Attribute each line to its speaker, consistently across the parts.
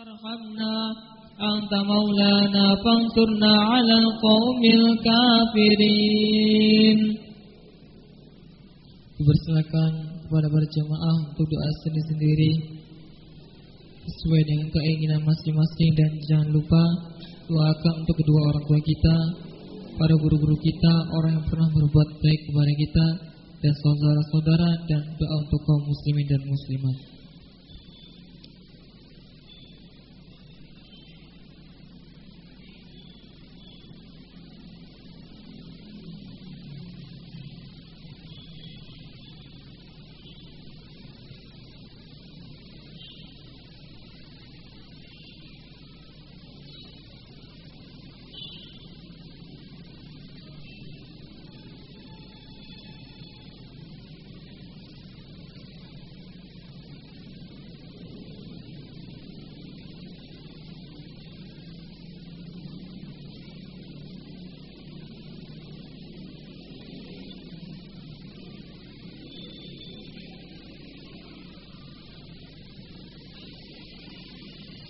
Speaker 1: وارحمنا أنت مولانا فانصرنا على القوم الكافرين
Speaker 2: Dipersilakan kepada berjamaah untuk doa sendiri-sendiri sesuai dengan keinginan masing-masing dan jangan lupa doakan untuk kedua orang tua kita, para guru-guru kita, orang yang pernah berbuat baik kepada kita dan saudara-saudara dan doa untuk kaum muslimin dan muslimat.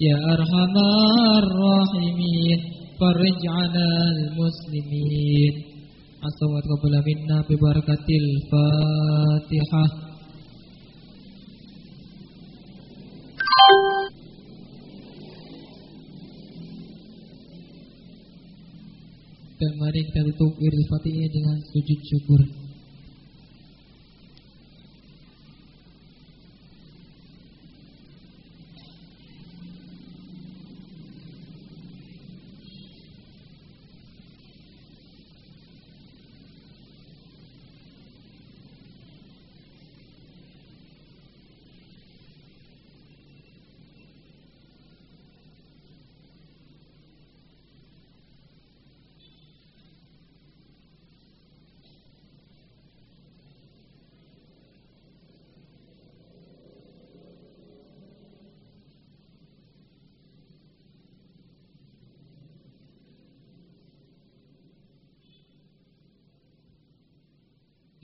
Speaker 1: يا أرحم الراحمين فرج على المسلمين عسى وتقبل منا ببركة الفاتحة
Speaker 2: Dan mari kita tutup wirid fatihah dengan sujud syukur.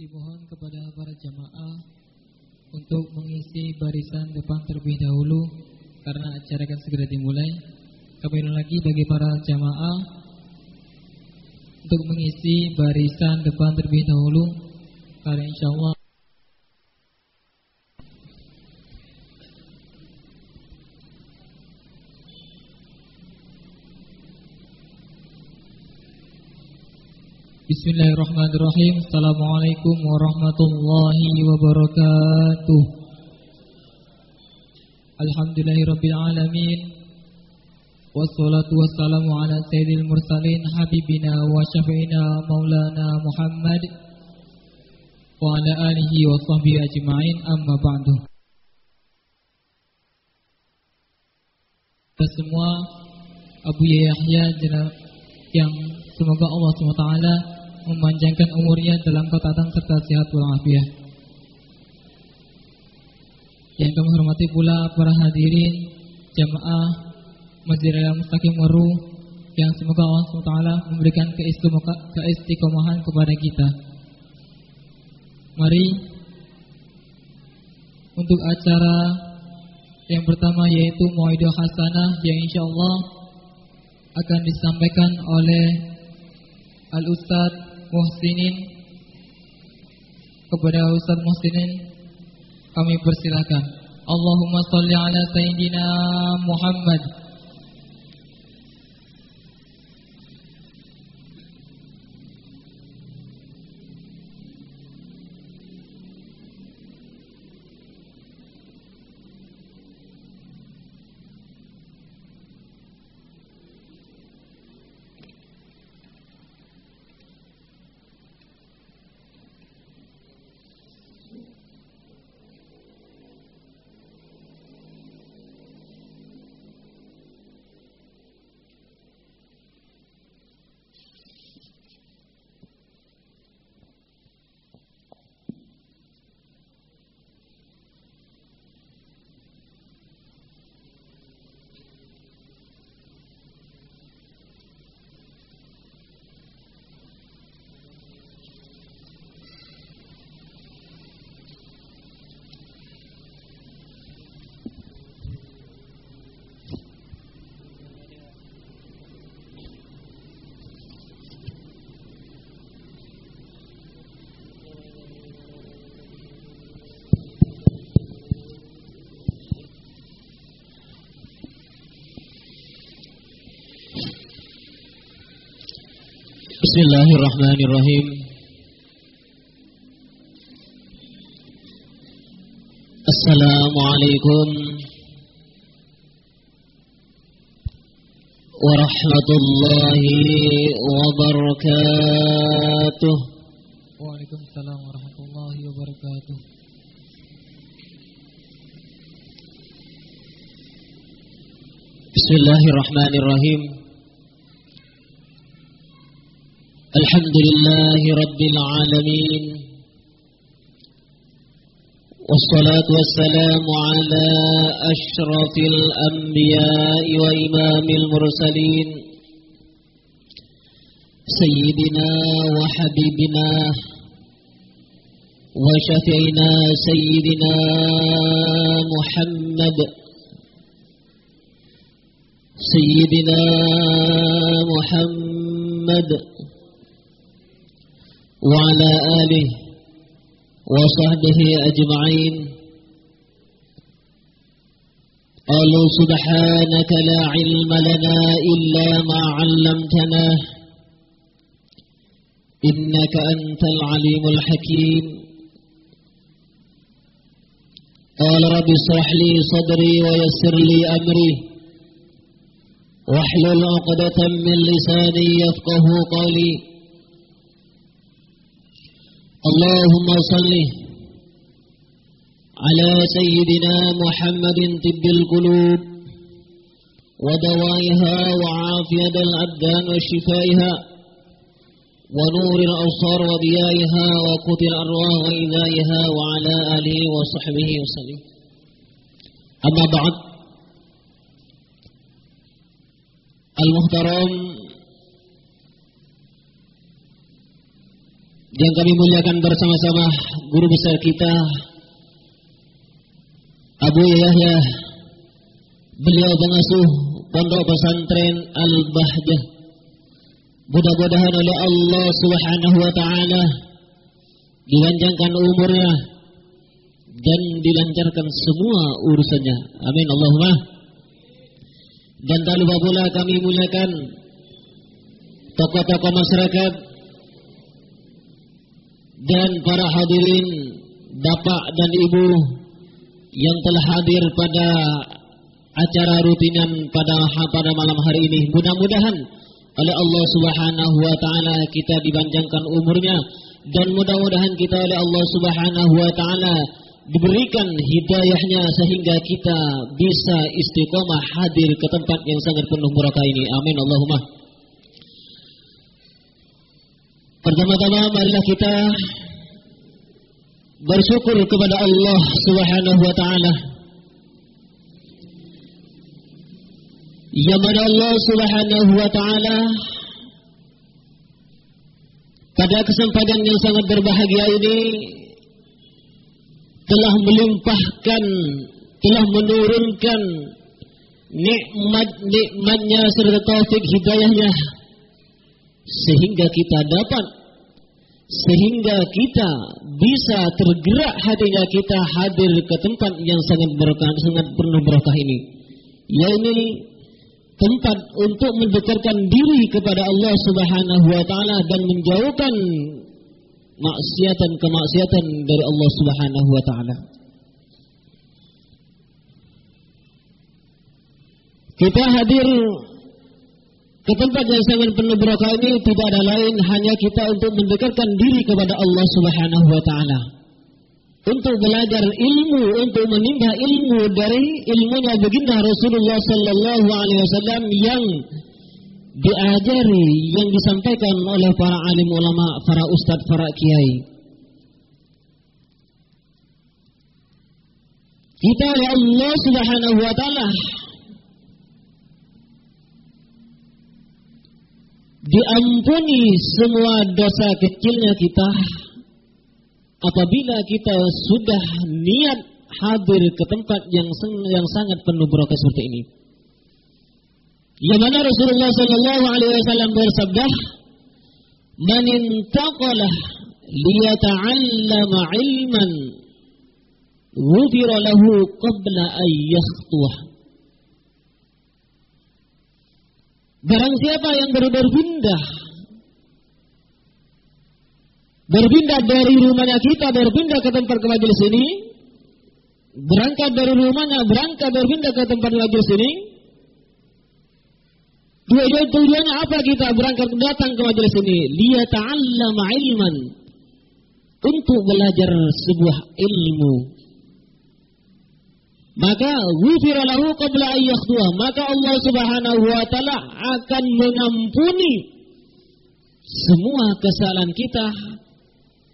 Speaker 2: Dimohon kepada para jamaah untuk mengisi barisan depan terlebih dahulu karena acara akan segera dimulai. Kembali lagi bagi para jamaah untuk mengisi barisan depan terlebih dahulu karena insya Allah Bismillahirrahmanirrahim. Assalamualaikum warahmatullahi wabarakatuh. Alhamdulillahirrabbilalamin Wassalatu wassalamu ala sayyidil mursalin Habibina wa syafi'ina maulana Muhammad Wa ala alihi wa sahbihi ajma'in. Amma ba'du. Kita semua Abu Yahya yang semoga Allah SWT memanjangkan umurnya dalam ketaatan serta sehat walafiat. Yang kami hormati pula para hadirin jamaah Masjid Al Mustaqim Waru yang semoga Allah SWT memberikan keistiqomahan kepada kita. Mari untuk acara yang pertama yaitu Muaidah Hasanah yang insya Allah akan disampaikan oleh Al Ustadz Muhsinin kepada Ustadz Muhsinin kami persilakan. Allahumma salli ala Sayyidina Muhammad.
Speaker 3: بسم الله الرحمن الرحيم السلام عليكم ورحمة الله الحمد لله رب العالمين والصلاة والسلام على أشرف الأنبياء وإمام المرسلين سيدنا وحبيبنا وشفينا سيدنا محمد سيدنا محمد وعلى آله وصحبه أجمعين. قالوا سبحانك لا علم لنا إلا ما علمتنا. إنك أنت العليم الحكيم. قال رب اشرح لي صدري ويسر لي أمري. واحلل عقدة من لساني يفقه قولي. اللهم صل على سيدنا محمد طب القلوب ودوائها وعافية الأبدان وشفائها ونور الأبصار وضيائها وقوت الأرواح وإذائها وعلى آله وصحبه وسلم. أما بعد Al-Muhtaram yang kami muliakan bersama-sama guru besar kita Abu Yahya. Beliau pengasuh pondok pesantren Al-Bahjah. Mudah-mudahan oleh Allah Subhanahu wa taala dilanjangkan umurnya dan dilancarkan semua urusannya. Amin Allahumma. Dan tak lupa pula kami muliakan tokoh-tokoh masyarakat dan para hadirin bapak dan ibu yang telah hadir pada acara rutinan pada pada malam hari ini. Mudah-mudahan oleh Allah Subhanahu wa taala kita dipanjangkan umurnya dan mudah-mudahan kita oleh Allah Subhanahu wa taala diberikan hidayahnya sehingga kita bisa istiqomah hadir ke tempat yang sangat penuh barakah ini. Amin Allahumma. Pertama-tama marilah kita bersyukur kepada Allah Subhanahu wa taala. Ya mana Allah Subhanahu wa taala pada kesempatan yang sangat berbahagia ini telah melimpahkan, telah menurunkan nikmat-nikmatnya serta taufik hidayahnya sehingga kita dapat sehingga kita bisa tergerak hatinya kita hadir ke tempat yang sangat berkah sangat penuh berkah ini yaitu tempat untuk mendekatkan diri kepada Allah Subhanahu wa taala dan menjauhkan maksiatan kemaksiatan dari Allah Subhanahu wa taala. Kita hadir ke tempat yang sangat penuh berkah ini tidak ada lain hanya kita untuk mendekatkan diri kepada Allah Subhanahu wa taala. Untuk belajar ilmu, untuk menimba ilmu dari ilmunya baginda Rasulullah sallallahu alaihi wasallam yang diajari yang disampaikan oleh para alim ulama, para ustadz, para kiai. Kita oleh Allah Subhanahu wa taala diampuni semua dosa kecilnya kita apabila kita sudah niat hadir ke tempat yang yang sangat penuh berkah seperti ini. Yang mana Rasulullah sallallahu alaihi wasallam bersabda, "Man intaqala liyata'allama 'ilman ghufira lahu qabla an Barang siapa yang berpindah berpindah dari rumahnya kita, berpindah ke tempat ke majelis ini, berangkat dari rumahnya, berangkat berpindah ke tempat majelis ini. Dua-dua tujuannya apa kita berangkat datang ke majelis ini? Liya ta'allama ilman. Untuk belajar sebuah ilmu. Maka ghufira lahu qabla ayyakhdua. Maka Allah Subhanahu wa taala akan mengampuni semua kesalahan kita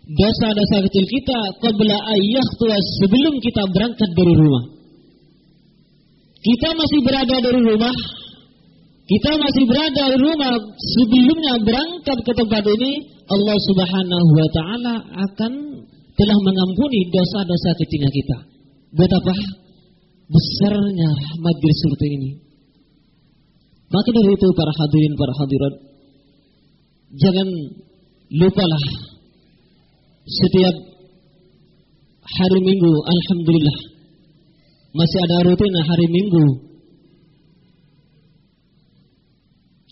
Speaker 3: dosa-dosa kecil kita qabla ayyakhdua sebelum kita berangkat dari rumah. Kita masih berada dari rumah, kita masih berada di rumah sebelumnya berangkat ke tempat ini, Allah Subhanahu wa taala akan telah mengampuni dosa-dosa kecilnya kita. Betapa besarnya majlis seperti ini. Maka dari itu para hadirin para hadirat jangan lupalah setiap hari Minggu alhamdulillah masih ada rutin hari Minggu.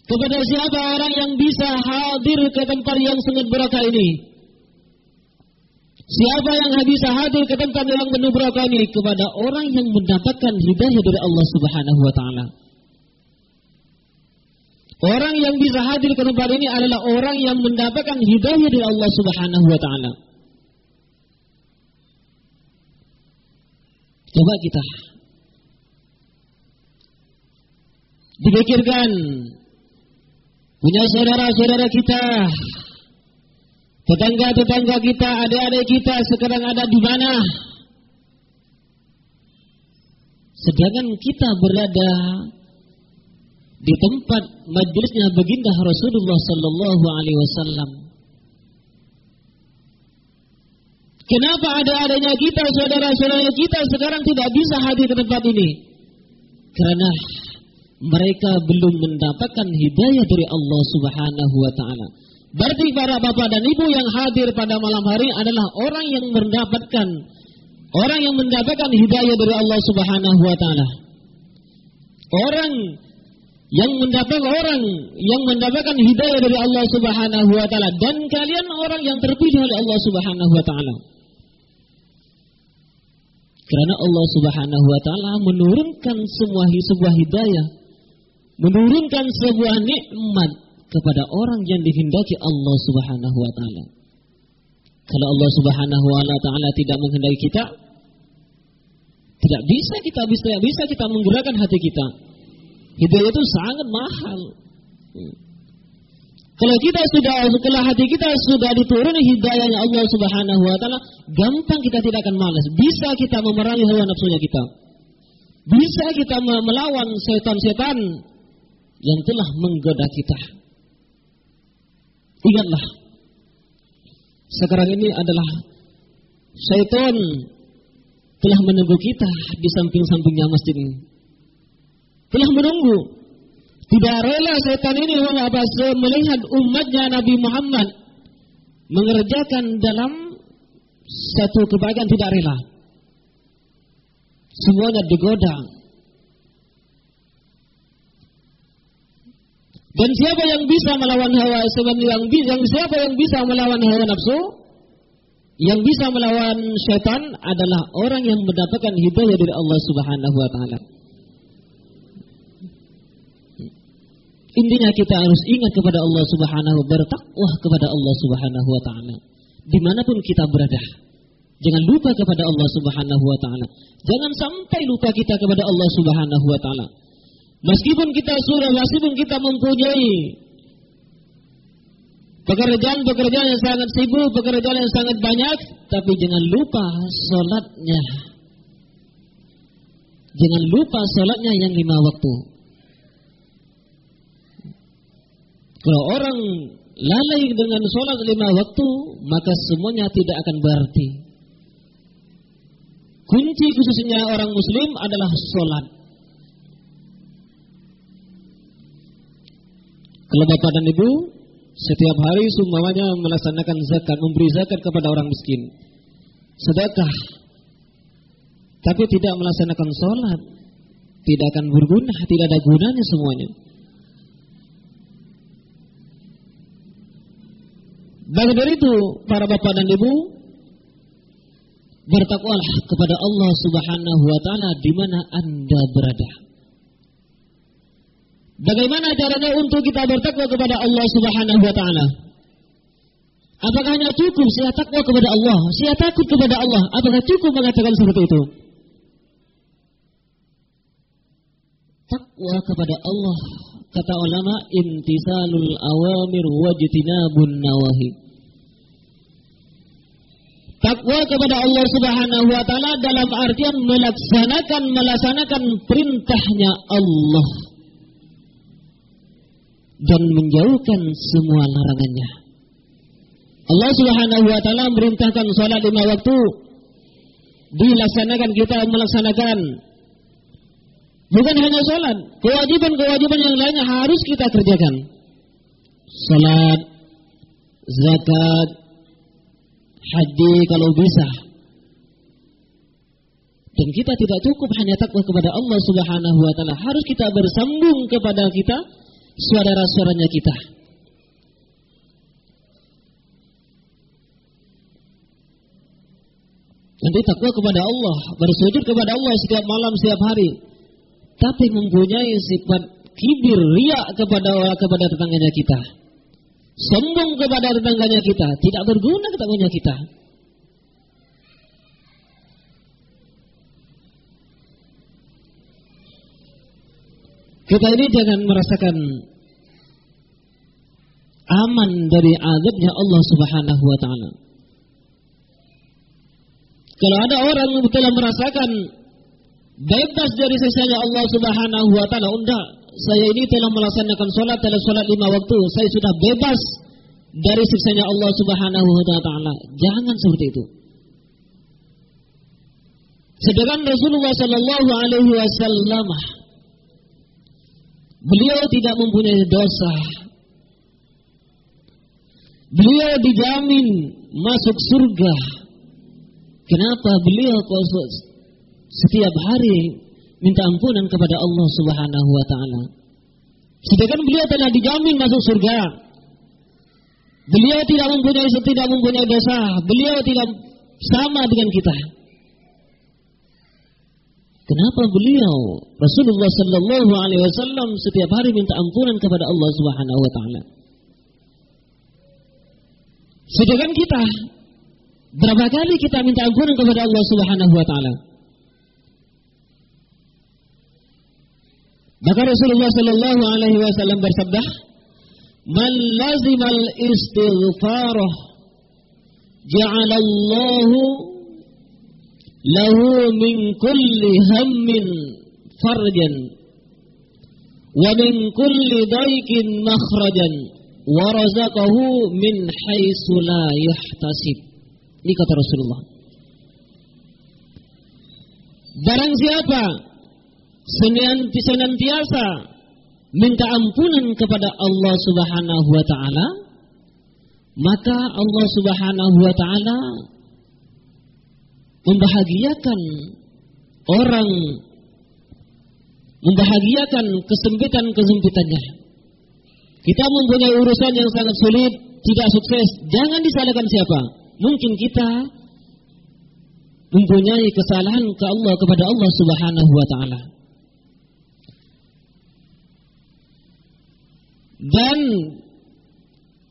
Speaker 3: Kepada siapa orang yang bisa hadir ke tempat yang sangat berkah ini? Siapa yang bisa hadir ke tempat yang penuh ini kepada orang yang mendapatkan hidayah dari Allah Subhanahu wa taala. Orang yang bisa hadir ke tempat ini adalah orang yang mendapatkan hidayah dari Allah Subhanahu wa taala. Coba kita dipikirkan punya saudara-saudara kita Tetangga-tetangga kita, adik-adik kita sekarang ada di mana? Sedangkan kita berada di tempat majlisnya baginda Rasulullah sallallahu alaihi wasallam. Kenapa ada adanya kita, saudara-saudara kita sekarang tidak bisa hadir ke tempat ini? Karena mereka belum mendapatkan hidayah dari Allah Subhanahu wa taala. Berarti para bapak dan ibu yang hadir pada malam hari adalah orang yang mendapatkan orang yang mendapatkan hidayah dari Allah Subhanahu wa taala. Orang yang mendapatkan orang yang mendapatkan hidayah dari Allah Subhanahu wa taala dan kalian orang yang terpilih oleh Allah Subhanahu wa taala. Karena Allah Subhanahu wa taala menurunkan semua sebuah hidayah, menurunkan sebuah nikmat kepada orang yang dikehendaki Allah Subhanahu wa taala. Kalau Allah Subhanahu wa taala tidak menghendaki kita, tidak bisa kita bisa bisa kita menggerakkan hati kita. Hidayah itu sangat mahal. Kalau kita sudah setelah hati kita sudah dituruni hidayahnya Allah Subhanahu wa taala, gampang kita tidak akan malas. Bisa kita memerangi hawa nafsunya kita. Bisa kita melawan setan-setan yang telah menggoda kita. Ingatlah, sekarang ini adalah syaitan telah menunggu kita di samping-sampingnya masjid ini. Telah menunggu. Tidak rela setan ini melihat umatnya Nabi Muhammad mengerjakan dalam satu kebaikan tidak rela. Semuanya digoda, Dan siapa yang bisa melawan hawa yang, yang siapa yang bisa melawan hawa nafsu? Yang bisa melawan syaitan adalah orang yang mendapatkan hidayah dari Allah Subhanahu wa taala. Intinya kita harus ingat kepada Allah Subhanahu bertakwa kepada Allah Subhanahu wa taala. Di mana pun kita berada. Jangan lupa kepada Allah Subhanahu wa taala. Jangan sampai lupa kita kepada Allah Subhanahu wa taala. Meskipun kita sudah, meskipun kita mempunyai pekerjaan-pekerjaan yang sangat sibuk, pekerjaan yang sangat banyak, tapi jangan lupa sholatnya. Jangan lupa sholatnya yang lima waktu. Kalau orang lalai dengan sholat lima waktu, maka semuanya tidak akan berarti. Kunci khususnya orang muslim adalah sholat. Kalau bapak dan ibu setiap hari semuanya melaksanakan zakat, memberi zakat kepada orang miskin. Sedekah. Tapi tidak melaksanakan sholat. Tidak akan berguna, tidak ada gunanya semuanya. Bagi dari itu, para bapak dan ibu, bertakwalah kepada Allah Subhanahu wa taala di mana Anda berada. Bagaimana caranya untuk kita bertakwa kepada Allah Subhanahu wa taala? Apakah hanya cukup saya takwa kepada Allah, saya takut kepada Allah? Apakah cukup mengatakan seperti itu? Takwa kepada Allah kata ulama imtisalul awamir wajtinabun nawahi. Takwa kepada Allah Subhanahu wa taala dalam artian melaksanakan melaksanakan perintahnya Allah dan menjauhkan semua larangannya. Allah Subhanahu wa taala merintahkan salat lima waktu dilaksanakan kita melaksanakan Bukan hanya sholat, kewajiban-kewajiban yang lainnya harus kita kerjakan. Sholat, zakat, haji kalau bisa. Dan kita tidak cukup hanya takwa kepada Allah Subhanahu wa taala, harus kita bersambung kepada kita saudara-saudaranya kita. Nanti takwa kepada Allah, bersujud kepada Allah setiap malam, setiap hari tapi mempunyai sifat kibir, riak kepada kepada tetangganya kita. Sombong kepada tetangganya kita, tidak berguna tetangganya kita. Kita ini jangan merasakan aman dari azabnya Allah Subhanahu wa taala. Kalau ada orang yang telah merasakan bebas dari sisanya Allah Subhanahu wa taala. Enggak, saya ini telah melaksanakan salat, telah salat lima waktu. Saya sudah bebas dari sisanya Allah Subhanahu wa taala. Jangan seperti itu. Sedangkan Rasulullah sallallahu alaihi wasallam beliau tidak mempunyai dosa. Beliau dijamin masuk surga. Kenapa beliau setiap hari minta ampunan kepada Allah Subhanahu wa taala. Sedangkan beliau telah dijamin masuk surga. Beliau tidak mempunyai tidak mempunyai dosa. Beliau tidak sama dengan kita. Kenapa beliau Rasulullah Sallallahu Alaihi Wasallam setiap hari minta ampunan kepada Allah Subhanahu Wa Taala? Sedangkan kita berapa kali kita minta ampunan kepada Allah Subhanahu Wa Taala? Maka Rasulullah Sallallahu Alaihi Wasallam bersabda, "Man lazimal istighfarah, ja'alallahu lahu min kulli hammin farjan, wa min kulli daikin makhrajan, wa razaqahu min haitsu la yahtasib." Ini kata Rasulullah. Barang siapa senantiasa minta ampunan kepada Allah Subhanahu wa taala, maka Allah Subhanahu wa taala membahagiakan orang membahagiakan kesempitan-kesempitannya. Kita mempunyai urusan yang sangat sulit, tidak sukses, jangan disalahkan siapa. Mungkin kita mempunyai kesalahan ke Allah kepada Allah Subhanahu wa taala. dan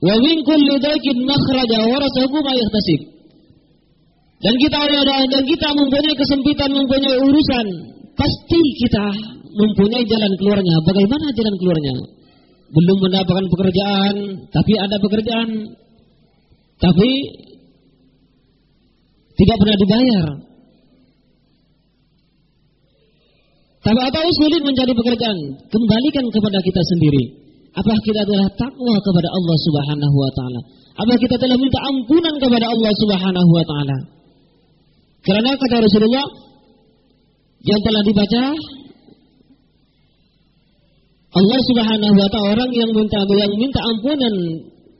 Speaker 3: wa min kulli daikin makhraja wa rasahu ma. Dan kita ada dan kita mempunyai kesempitan, mempunyai urusan, pasti kita mempunyai jalan keluarnya. Bagaimana jalan keluarnya? Belum mendapatkan pekerjaan, tapi ada pekerjaan. Tapi tidak pernah dibayar. Tapi atau sulit mencari pekerjaan, kembalikan kepada kita sendiri. Apakah kita telah takwa kepada Allah Subhanahu wa taala? Apakah kita telah minta ampunan kepada Allah Subhanahu wa taala? Karena kata Rasulullah yang telah dibaca Allah Subhanahu wa taala orang yang minta yang minta ampunan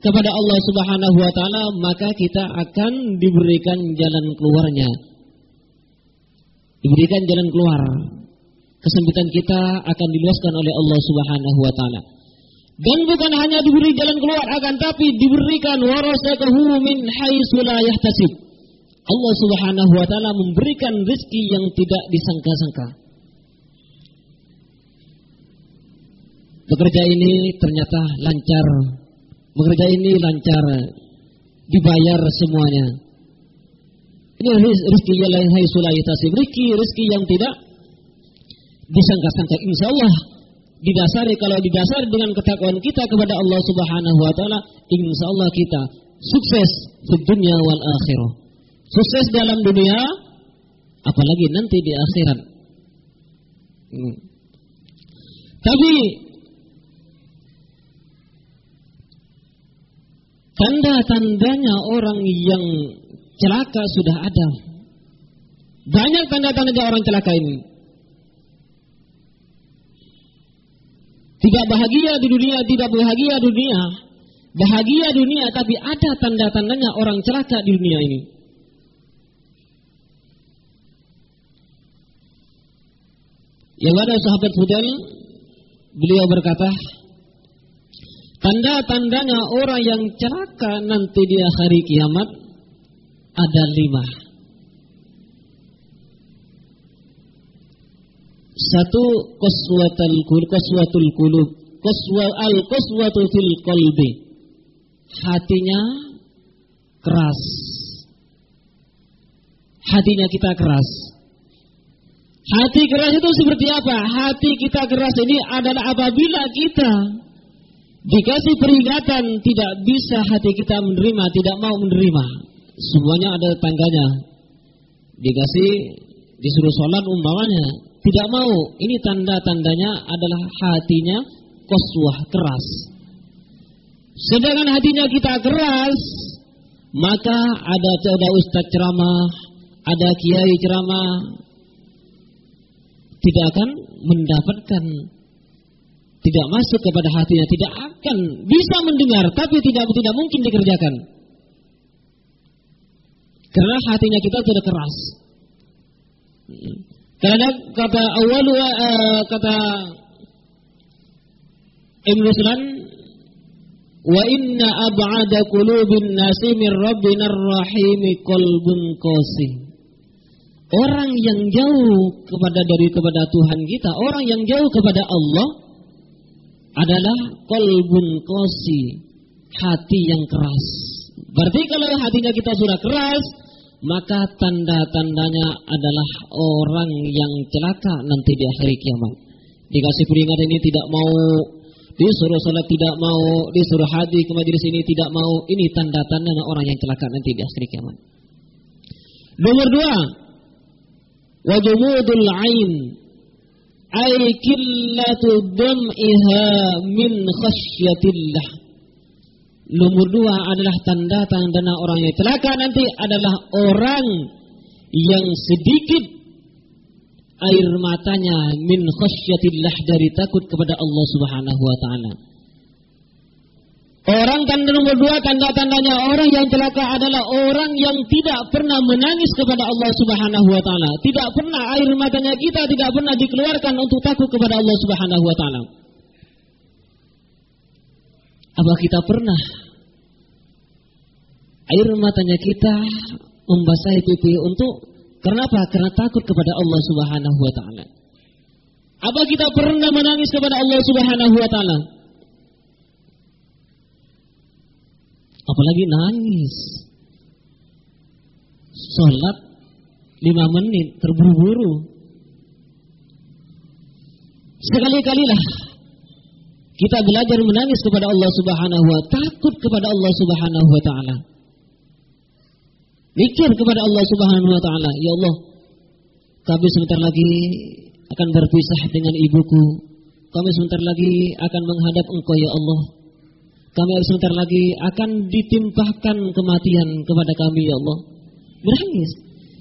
Speaker 3: kepada Allah Subhanahu wa taala maka kita akan diberikan jalan keluarnya. Diberikan jalan keluar. Kesempitan kita akan diluaskan oleh Allah Subhanahu wa taala. Dan bukan hanya diberi jalan keluar akan tapi diberikan warasatahu min haitsu la yahtasib. Allah Subhanahu wa taala memberikan rezeki yang tidak disangka-sangka. Bekerja ini ternyata lancar. Bekerja ini lancar. Dibayar semuanya. Ini rezeki yang lain haitsu la yahtasib. Rezeki rezeki yang tidak disangka-sangka. Insya Allah didasari kalau didasari dengan ketakwaan kita kepada Allah Subhanahu wa taala, insya Allah kita sukses di dunia wal akhirah. Sukses dalam dunia apalagi nanti di akhirat. Hmm. Tapi tanda-tandanya orang yang celaka sudah ada. Banyak tanda-tanda orang celaka ini. Tidak bahagia di dunia, tidak bahagia di dunia. Bahagia dunia tapi ada tanda-tandanya orang celaka di dunia ini. Yang ada sahabat Fudel, beliau berkata, tanda-tandanya orang yang celaka nanti di hari kiamat ada lima. Satu qaswatul qulub, qaswatul qulub, qaswa al qaswatu fil qalbi. Hatinya keras. Hatinya kita keras. Hati keras itu seperti apa? Hati kita keras ini adalah apabila kita dikasih peringatan tidak bisa hati kita menerima, tidak mau menerima. Semuanya ada tangganya. Dikasih disuruh sholat umpamanya tidak mau. Ini tanda-tandanya adalah hatinya koswah keras. Sedangkan hatinya kita keras, maka ada ada ustaz ceramah, ada kiai ceramah, tidak akan mendapatkan tidak masuk kepada hatinya, tidak akan bisa mendengar, tapi tidak tidak mungkin dikerjakan. Karena hatinya kita sudah keras. Karena kata awal uh, kata Ibn Ruslan wa inna ab'ada qulubin nasi min rabbina rahimi qalbun qasi. Orang yang jauh kepada dari kepada Tuhan kita, orang yang jauh kepada Allah adalah qalbun qasi, hati yang keras. Berarti kalau hatinya kita sudah keras, maka tanda-tandanya adalah orang yang celaka nanti di akhir kiamat. Dikasih peringatan ini tidak mau, disuruh salat tidak mau, disuruh hadir ke majelis ini tidak mau. Ini tanda-tandanya orang yang celaka nanti di akhir kiamat. Nomor dua, wajumudul ain ay killatu dam'iha min khasyatillah Nomor dua adalah tanda-tanda orang yang celaka nanti adalah orang yang sedikit air matanya min khasyatillah dari takut kepada Allah Subhanahu wa taala. Orang tanda nomor dua tanda-tandanya orang yang celaka adalah orang yang tidak pernah menangis kepada Allah Subhanahu wa taala. Tidak pernah air matanya kita tidak pernah dikeluarkan untuk takut kepada Allah Subhanahu wa taala. Apa kita pernah air matanya kita membasahi pipi untuk kenapa? Karena takut kepada Allah Subhanahu wa taala. Apa kita pernah menangis kepada Allah Subhanahu wa taala? Apalagi nangis. Salat lima menit terburu-buru. Sekali-kalilah kita belajar menangis kepada Allah Subhanahu wa takut kepada Allah Subhanahu wa taala. Mikir kepada Allah Subhanahu wa taala, ya Allah, kami sebentar lagi akan berpisah dengan ibuku. Kami sebentar lagi akan menghadap Engkau ya Allah. Kami sebentar lagi akan ditimpahkan kematian kepada kami ya Allah. Berangis.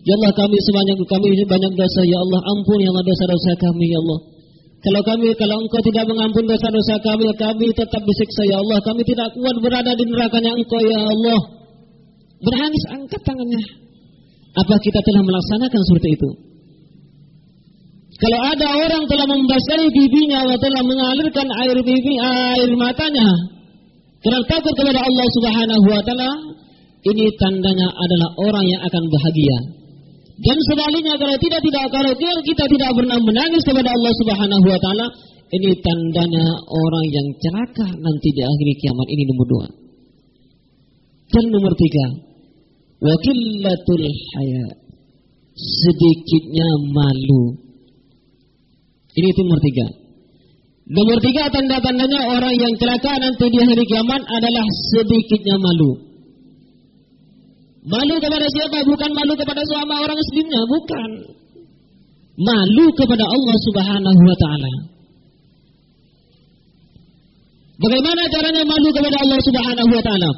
Speaker 3: Ya Allah kami sebanyak kami banyak dosa ya Allah ampun ya Allah dosa-dosa kami ya Allah. Kalau kami kalau Engkau tidak mengampun dosa-dosa kami kami tetap disiksa ya Allah. Kami tidak kuat berada di nerakanya Engkau ya Allah. Berangis angkat tangannya. Apa kita telah melaksanakan seperti itu? Kalau ada orang telah membasahi pipinya atau telah mengalirkan air pipi air matanya karena takut kepada Allah Subhanahu wa taala, ini tandanya adalah orang yang akan bahagia. Dan sebaliknya kalau tidak tidak kalau kita tidak pernah menangis kepada Allah Subhanahu wa taala, ini tandanya orang yang celaka nanti di akhir kiamat. Ini nomor dua. Dan nomor tiga, wakilatul haya, sedikitnya malu. Ini nomor tiga. Nomor tiga tanda-tandanya orang yang celaka nanti di hari kiamat adalah sedikitnya malu. Malu kepada siapa? Bukan malu kepada suami orang muslimnya, bukan. Malu kepada Allah Subhanahu wa taala. Bagaimana caranya malu kepada Allah Subhanahu wa taala?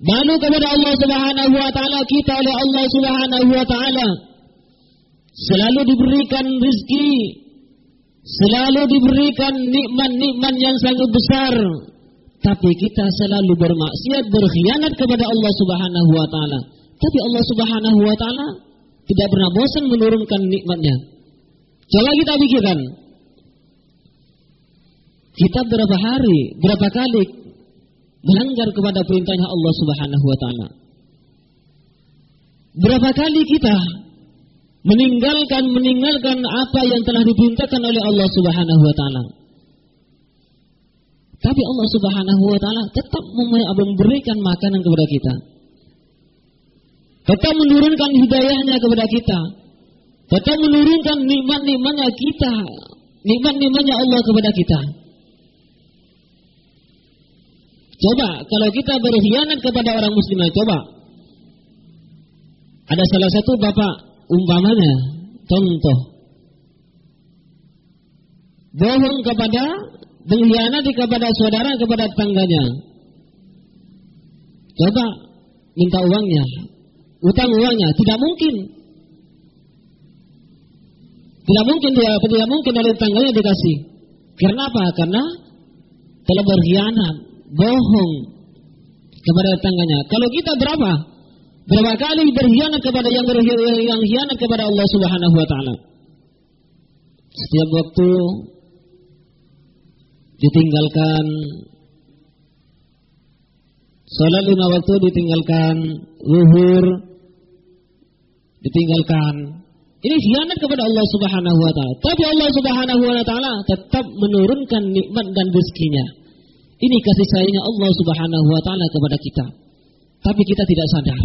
Speaker 3: Malu kepada Allah Subhanahu wa taala kita oleh Allah Subhanahu wa taala selalu diberikan rezeki, selalu diberikan nikmat-nikmat yang sangat besar. Tapi kita selalu bermaksiat, berkhianat kepada Allah Subhanahu wa taala. Tapi Allah Subhanahu wa taala tidak pernah bosan menurunkan nikmatnya. Coba kita pikirkan. Kita berapa hari, berapa kali melanggar kepada perintahnya Allah Subhanahu wa taala? Berapa kali kita meninggalkan meninggalkan apa yang telah diperintahkan oleh Allah Subhanahu wa taala. Tapi Allah Subhanahu wa taala tetap memberikan makanan kepada kita. Tetap menurunkan hidayahnya kepada kita. Tetap menurunkan nikmat-nikmatnya kita, nikmat-nikmatnya Allah kepada kita. Coba kalau kita berkhianat kepada orang muslimah, coba. Ada salah satu bapak umpamanya contoh. Bohong kepada mengkhianati kepada saudara kepada tangganya coba minta uangnya. Utang uangnya. Tidak mungkin. Tidak mungkin dia tidak mungkin dari tangganya dikasih. Karena apa? Karena telah berkhianat bohong kepada tangganya kalau kita berapa Berapa kali berkhianat kepada yang yang khianat kepada Allah Subhanahu wa taala. Setiap waktu ditinggalkan Salat lima waktu ditinggalkan Zuhur Ditinggalkan. Ini khianat kepada Allah subhanahu wa ta'ala. Tapi Allah subhanahu wa ta'ala Tetap menurunkan nikmat dan rezekinya. Ini kasih sayangnya Allah subhanahu wa ta'ala kepada kita. Tapi kita tidak sadar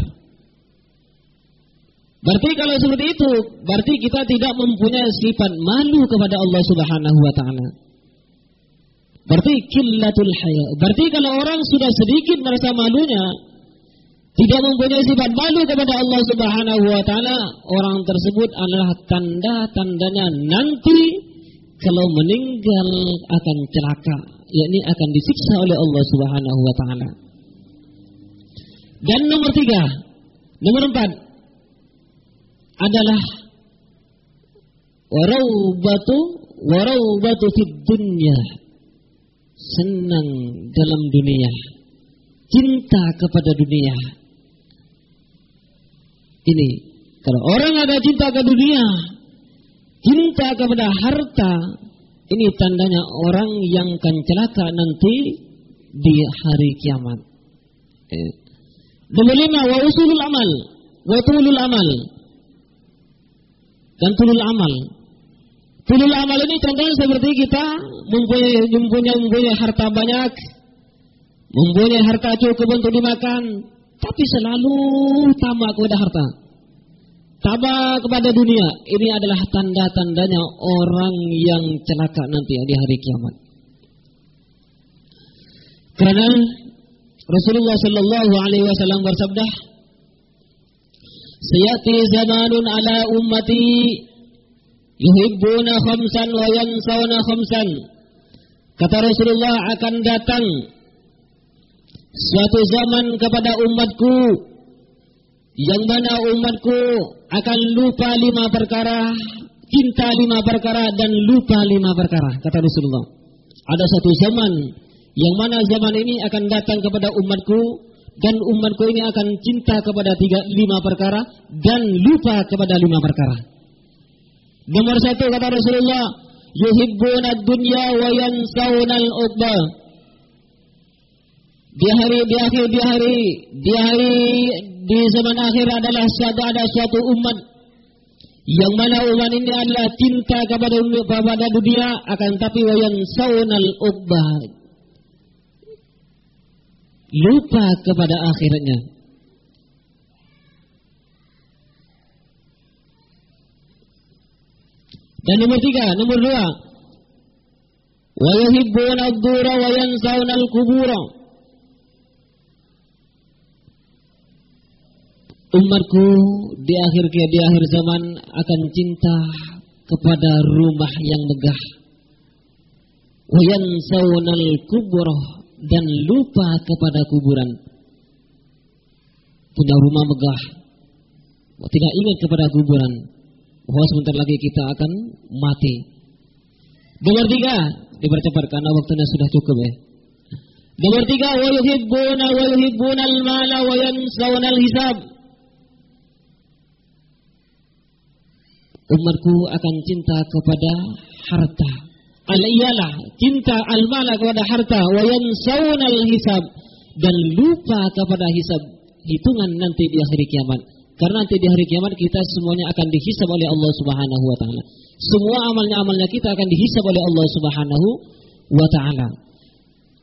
Speaker 3: Berarti kalau seperti itu, berarti kita tidak mempunyai sifat malu kepada Allah Subhanahu wa taala. Berarti killatul haya. Berarti kalau orang sudah sedikit merasa malunya, tidak mempunyai sifat malu kepada Allah Subhanahu wa taala, orang tersebut adalah tanda-tandanya nanti kalau meninggal akan celaka, yakni akan disiksa oleh Allah Subhanahu wa taala. Dan nomor tiga, nomor empat, adalah waraubatu waraubatu fid dunya. Senang dalam dunia. Cinta kepada dunia. Ini kalau orang ada cinta ke dunia cinta kepada harta ini tandanya orang yang akan celaka nanti di hari kiamat. Eh. nomor lima wa usulul amal wa tulul amal dan tulul amal. Tulul amal ini contohnya seperti kita mempunyai, mempunyai, mempunyai harta banyak, mempunyai harta cukup untuk dimakan, tapi selalu tamak kepada harta. Tamak kepada dunia. Ini adalah tanda-tandanya orang yang celaka nanti di hari kiamat. Karena Rasulullah Shallallahu Alaihi Wasallam bersabda, Sayati zamanun ala ummati yuhibbuna khamsan wa yansawna khamsan. Kata Rasulullah akan datang suatu zaman kepada umatku yang mana umatku akan lupa lima perkara, cinta lima perkara dan lupa lima perkara, kata Rasulullah. Ada satu zaman yang mana zaman ini akan datang kepada umatku dan umatku ini akan cinta kepada tiga lima perkara dan lupa kepada lima perkara. Nomor satu kata Rasulullah, yuhibbuna dunya wa yansawna al-uqba. Di hari di akhir di hari di hari di zaman akhir adalah suatu ada suatu umat yang mana umat ini adalah cinta kepada kepada dunia akan tapi wayan saunal uqba lupa kepada akhirnya dan nomor tiga nomor dua. Wa yuhibbuna ad-dura wa yansawna al-qubura umatku di akhir di akhir zaman akan cinta kepada rumah yang megah. Wayan saunal kubur dan lupa kepada kuburan. Punya rumah megah, tidak ingat kepada kuburan. Bahwa sebentar lagi kita akan mati. Nomor tiga, dipercepat karena waktunya sudah cukup ya. Nomor tiga, wa yuhibbuna wa yuhibbuna al-mala wa yansawna al-hisab. umatku akan cinta kepada harta. Al iyalah cinta al mala kepada harta wa yansawna al hisab dan lupa kepada hisab hitungan nanti di akhir kiamat. Karena nanti di hari kiamat kita semuanya akan dihisab oleh Allah Subhanahu wa taala. Semua amalnya-amalnya kita akan dihisab oleh Allah Subhanahu wa taala.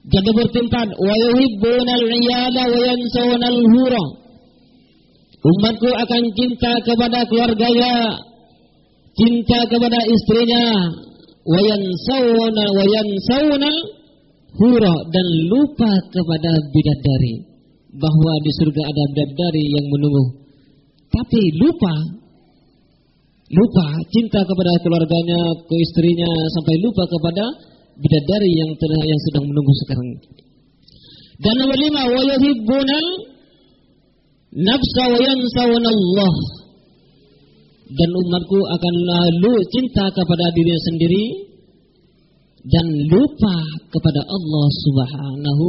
Speaker 3: Jadi bertempat wa yuhibbuna al-iyada wa yansawna al-hura. Umatku akan cinta kepada keluarganya, cinta kepada istrinya wayan sauna wayan saunal hura dan lupa kepada bidadari. Bahwa di surga ada bidadari yang menunggu. Tapi lupa lupa cinta kepada keluarganya ke istrinya sampai lupa kepada bidadari yang yang sedang menunggu sekarang. Dan nomor lima wa yuhibbunal nafsa wa Allah dan umatku akan lalu cinta kepada diri sendiri dan lupa kepada Allah Subhanahu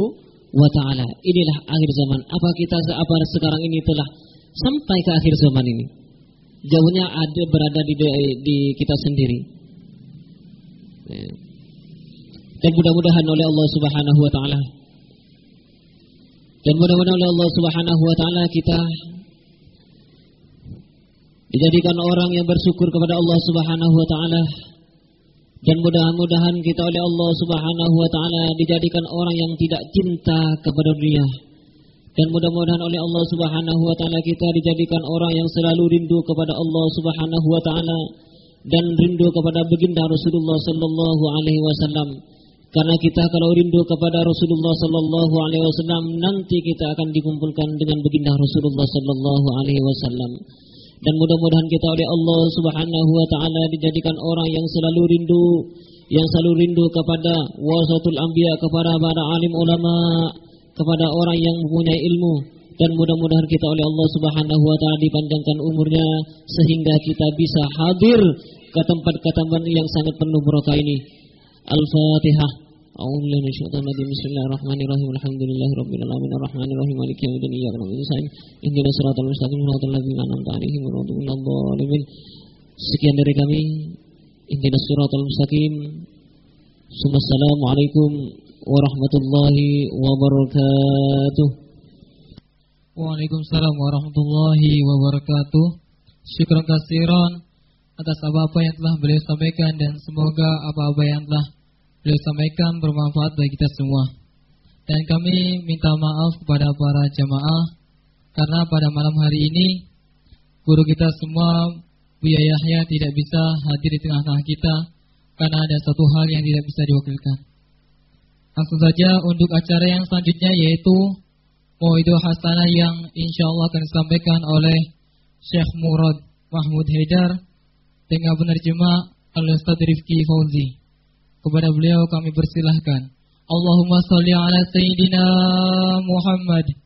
Speaker 3: wa taala. Inilah akhir zaman. Apa kita apa sekarang ini telah sampai ke akhir zaman ini? Jauhnya ada berada di, di kita sendiri. Dan mudah-mudahan oleh Allah Subhanahu wa taala dan mudah-mudahan oleh Allah Subhanahu wa taala kita dijadikan orang yang bersyukur kepada Allah Subhanahu wa taala. Dan mudah-mudahan kita oleh Allah Subhanahu wa taala dijadikan orang yang tidak cinta kepada dunia. Dan mudah-mudahan oleh Allah Subhanahu wa taala kita dijadikan orang yang selalu rindu kepada Allah Subhanahu wa taala dan rindu kepada baginda Rasulullah sallallahu alaihi wasallam. Karena kita kalau rindu kepada Rasulullah sallallahu alaihi wasallam nanti kita akan dikumpulkan dengan baginda Rasulullah sallallahu alaihi wasallam dan mudah-mudahan kita oleh Allah Subhanahu wa taala dijadikan orang yang selalu rindu yang selalu rindu kepada wasatul anbiya kepada para alim ulama kepada orang yang mempunyai ilmu dan mudah-mudahan kita oleh Allah Subhanahu wa taala dipanjangkan umurnya sehingga kita bisa hadir ke tempat-tempat yang sangat penuh berkah ini. Al-Fatihah. أعوذ بالله من الشيطان الرجيم بسم الله الرحمن الرحيم الحمد لله رب العالمين الرحمن الرحيم مالك يوم الدين إياك نعبد وإياك اهدنا الصراط المستقيم صراط الذين أنعمت عليهم غير المغضوب عليهم Sekian dari kami Ihdinas siratal mustaqim Assalamualaikum warahmatullahi wabarakatuh
Speaker 2: Waalaikumsalam warahmatullahi wabarakatuh Syukur kasiran atas apa-apa yang telah beliau sampaikan dan semoga apa-apa yang telah beliau sampaikan bermanfaat bagi kita semua. Dan kami minta maaf kepada para jamaah karena pada malam hari ini guru kita semua Buya Yahya tidak bisa hadir di tengah-tengah kita karena ada satu hal yang tidak bisa diwakilkan. Langsung saja untuk acara yang selanjutnya yaitu Mauidul Hasanah yang insya Allah akan disampaikan oleh Syekh Murad Mahmud Haidar dengan penerjemah Al-Ustaz Rifki Fauzi. Kepada beliau kami persilahkan. Allahumma salli ala Sayyidina Muhammad.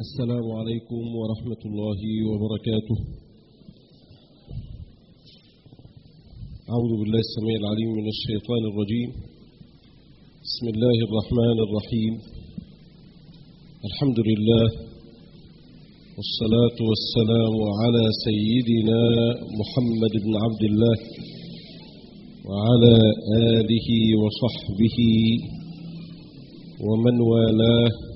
Speaker 4: السلام عليكم ورحمة الله وبركاته. أعوذ بالله السميع العليم من الشيطان الرجيم. بسم الله الرحمن الرحيم. الحمد لله والصلاة والسلام على سيدنا محمد بن عبد الله وعلى آله وصحبه ومن والاه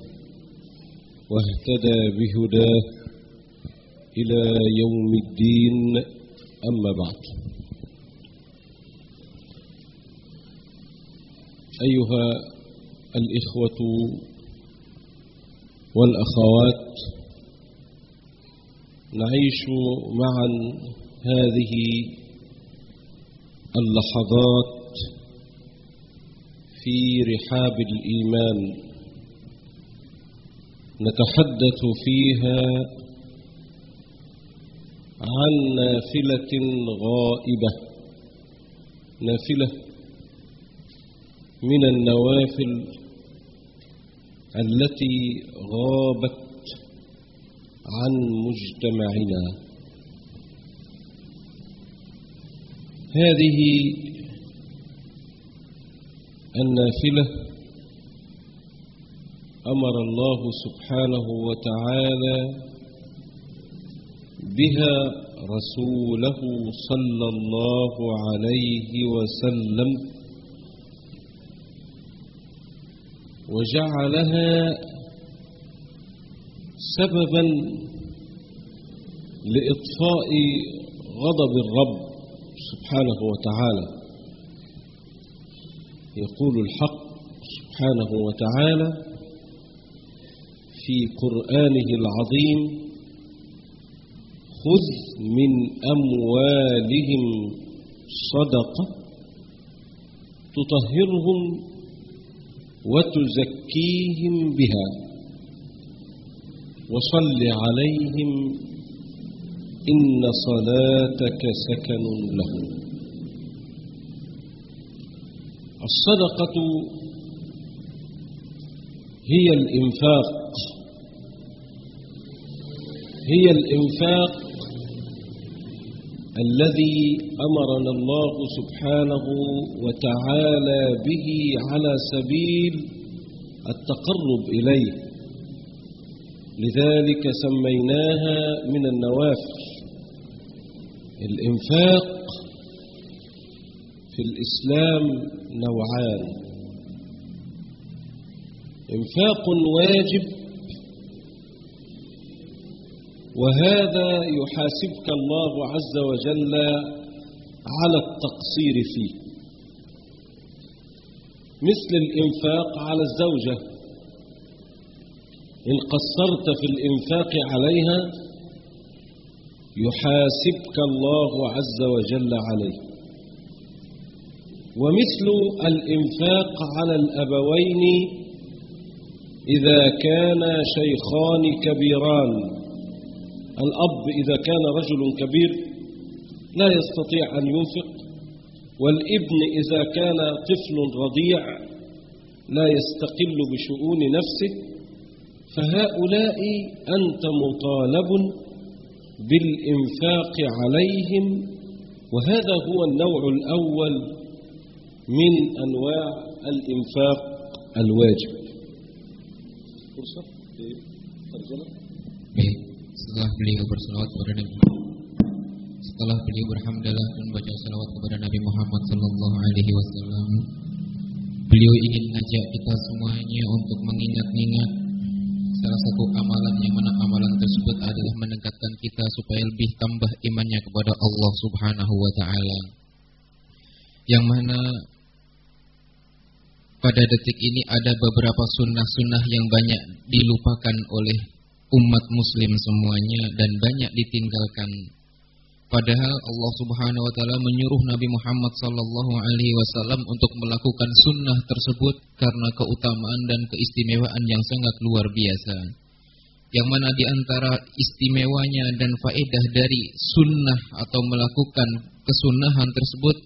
Speaker 4: واهتدى بهداه إلى يوم الدين. أما بعد. أيها الإخوة والأخوات نعيش معا هذه اللحظات في رحاب الإيمان. نتحدث فيها عن نافلة غائبة. نافلة من النوافل التي غابت عن مجتمعنا. هذه النافلة أمر الله سبحانه وتعالى بها رسوله صلى الله عليه وسلم وجعلها سببا لإطفاء غضب الرب سبحانه وتعالى. يقول الحق سبحانه وتعالى في قرآنه العظيم خذ من أموالهم صدقة تطهرهم وتزكيهم بها وصل عليهم إن صلاتك سكن لهم. الصدقة هي الإنفاق. هي الإنفاق الذي أمرنا الله سبحانه وتعالى به على سبيل التقرب إليه. لذلك سميناها من النوافل الإنفاق في الإسلام نوعان. إنفاق واجب وهذا يحاسبك الله عز وجل على التقصير فيه. مثل الإنفاق على الزوجة. إن قصرت في الإنفاق عليها يحاسبك الله عز وجل عليه. ومثل الإنفاق على الأبوين إذا كان شيخان كبيران. الأب إذا كان رجل كبير لا يستطيع أن ينفق والابن إذا كان طفل رضيع لا يستقل بشؤون نفسه فهؤلاء أنت مطالب بالإنفاق عليهم وهذا هو النوع الأول من أنواع الإنفاق الواجب. فرصة؟ لترجمة
Speaker 5: Baik, setelah beliau bersalawat kepada Nabi setelah beliau berhamdalah dan baca salawat kepada Nabi Muhammad sallallahu alaihi wasallam beliau ingin mengajak kita semuanya untuk mengingat-ingat salah satu amalan yang mana amalan tersebut adalah mendekatkan kita supaya lebih tambah imannya kepada Allah Subhanahu wa taala. Yang mana pada detik ini ada beberapa sunnah-sunnah yang banyak dilupakan oleh umat muslim semuanya dan banyak ditinggalkan. Padahal Allah Subhanahu wa taala menyuruh Nabi Muhammad sallallahu alaihi wasallam untuk melakukan sunnah tersebut karena keutamaan dan keistimewaan yang sangat luar biasa. Yang mana di antara istimewanya dan faedah dari sunnah atau melakukan kesunahan tersebut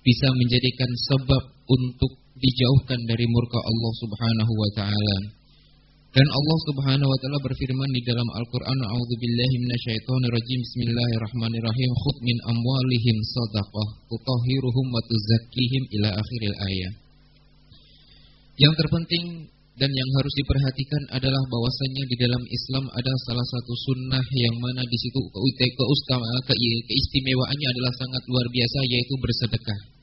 Speaker 5: bisa menjadikan sebab untuk dijauhkan dari murka Allah Subhanahu wa taala. Dan Allah Subhanahu wa taala berfirman di dalam Al-Qur'an, "A'udzubillahi minasyaitonirrajim. Bismillahirrahmanirrahim. Khudh min amwalihim shadaqah tutahhiruhum wa tuzakkihim ila akhiril ayat." Yang terpenting dan yang harus diperhatikan adalah bahwasanya di dalam Islam ada salah satu sunnah yang mana di situ keistimewaannya adalah sangat luar biasa yaitu bersedekah.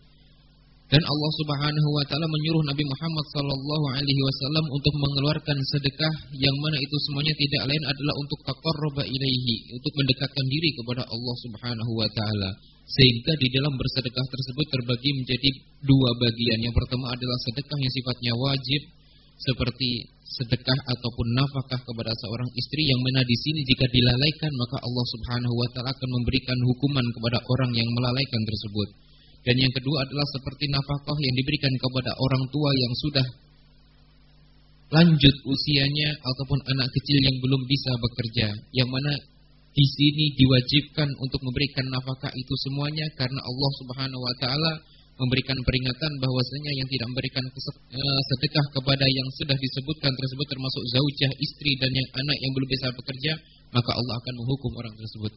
Speaker 5: Dan Allah Subhanahu wa taala menyuruh Nabi Muhammad sallallahu alaihi wasallam untuk mengeluarkan sedekah yang mana itu semuanya tidak lain adalah untuk taqarraba ilaihi, untuk mendekatkan diri kepada Allah Subhanahu wa taala. Sehingga di dalam bersedekah tersebut terbagi menjadi dua bagian. Yang pertama adalah sedekah yang sifatnya wajib seperti sedekah ataupun nafkah kepada seorang istri yang mana di sini jika dilalaikan maka Allah Subhanahu wa taala akan memberikan hukuman kepada orang yang melalaikan tersebut. Dan yang kedua adalah seperti nafkah yang diberikan kepada orang tua yang sudah lanjut usianya ataupun anak kecil yang belum bisa bekerja, yang mana di sini diwajibkan untuk memberikan nafkah itu semuanya karena Allah Subhanahu wa taala memberikan peringatan bahwasanya yang tidak memberikan eh, sedekah kepada yang sudah disebutkan tersebut termasuk zaujah, istri dan yang anak yang belum bisa bekerja, maka Allah akan menghukum orang tersebut.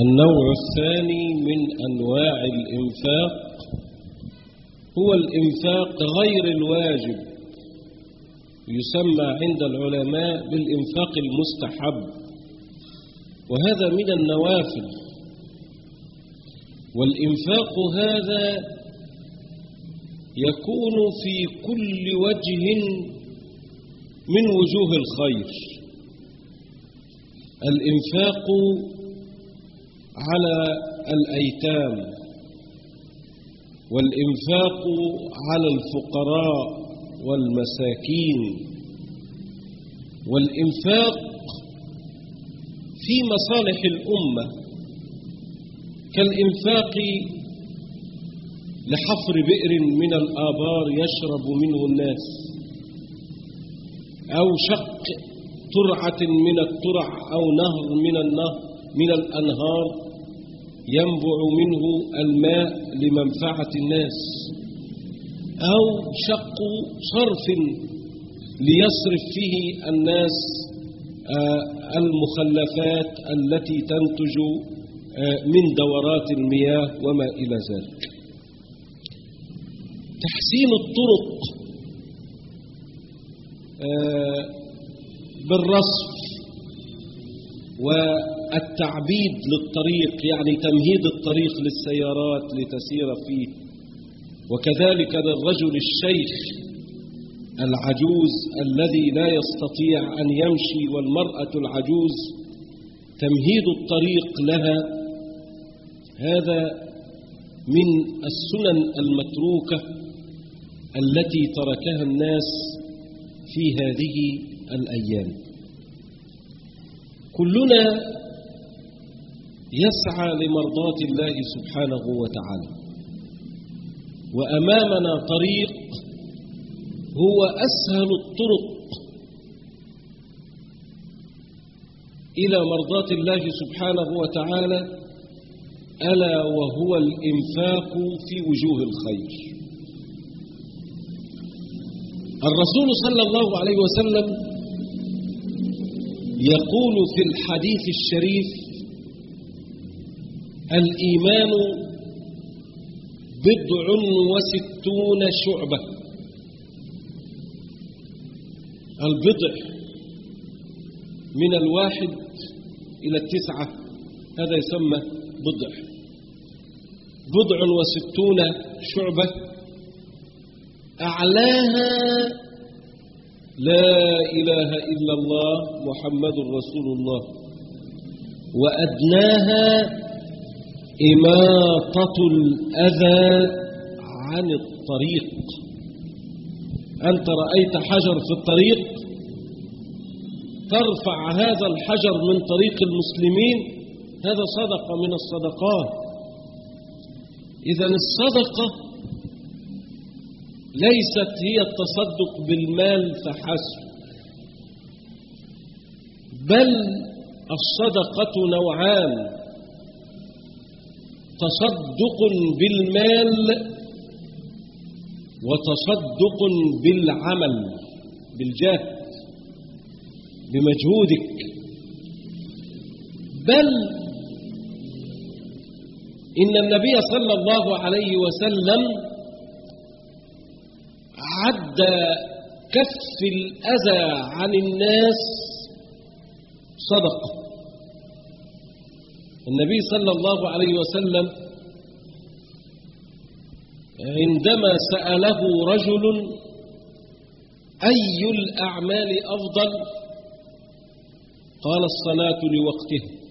Speaker 4: النوع الثاني من أنواع الإنفاق هو الإنفاق غير الواجب يسمى عند العلماء بالإنفاق المستحب. وهذا من النوافل. والإنفاق هذا يكون في كل وجه من وجوه الخير. الإنفاق على الأيتام والإنفاق على الفقراء والمساكين والإنفاق في مصالح الأمة كالإنفاق لحفر بئر من الآبار يشرب منه الناس أو شق ترعة من الترع أو نهر من النهر من الأنهار ينبع منه الماء لمنفعة الناس أو شق صرف ليصرف فيه الناس المخلفات التي تنتج من دورات المياه وما إلى ذلك. تحسين الطرق بالرصف والتعبيد للطريق يعني تمهيد الطريق للسيارات لتسير فيه. وكذلك للرجل الشيخ العجوز الذي لا يستطيع أن يمشي والمرأة العجوز. تمهيد الطريق لها. هذا من السنن المتروكة التي تركها الناس في هذه الأيام. كلنا يسعى لمرضاة الله سبحانه وتعالى. وأمامنا طريق هو أسهل الطرق إلى مرضاة الله سبحانه وتعالى ألا وهو الإنفاق في وجوه الخير. الرسول صلى الله عليه وسلم يقول في الحديث الشريف الإيمان بضع وستون شعبة. البضع من الواحد إلى التسعة هذا يسمى بضع. بضع وستون شعبة أعلاها لا إله إلا الله محمد رسول الله وأدناها إماطة الأذى عن الطريق. أنت رأيت حجر في الطريق؟ ترفع هذا الحجر من طريق المسلمين؟ هذا صدقة من الصدقات. إذا الصدقة ليست هي التصدق بالمال فحسب بل الصدقة نوعان. تصدق بالمال وتصدق بالعمل بالجهد بمجهودك. بل إن النبي صلى الله عليه وسلم عد كف الأذى عن الناس صدقة. النبي صلى الله عليه وسلم عندما سأله رجل أي الأعمال أفضل؟ قال الصلاة لوقتها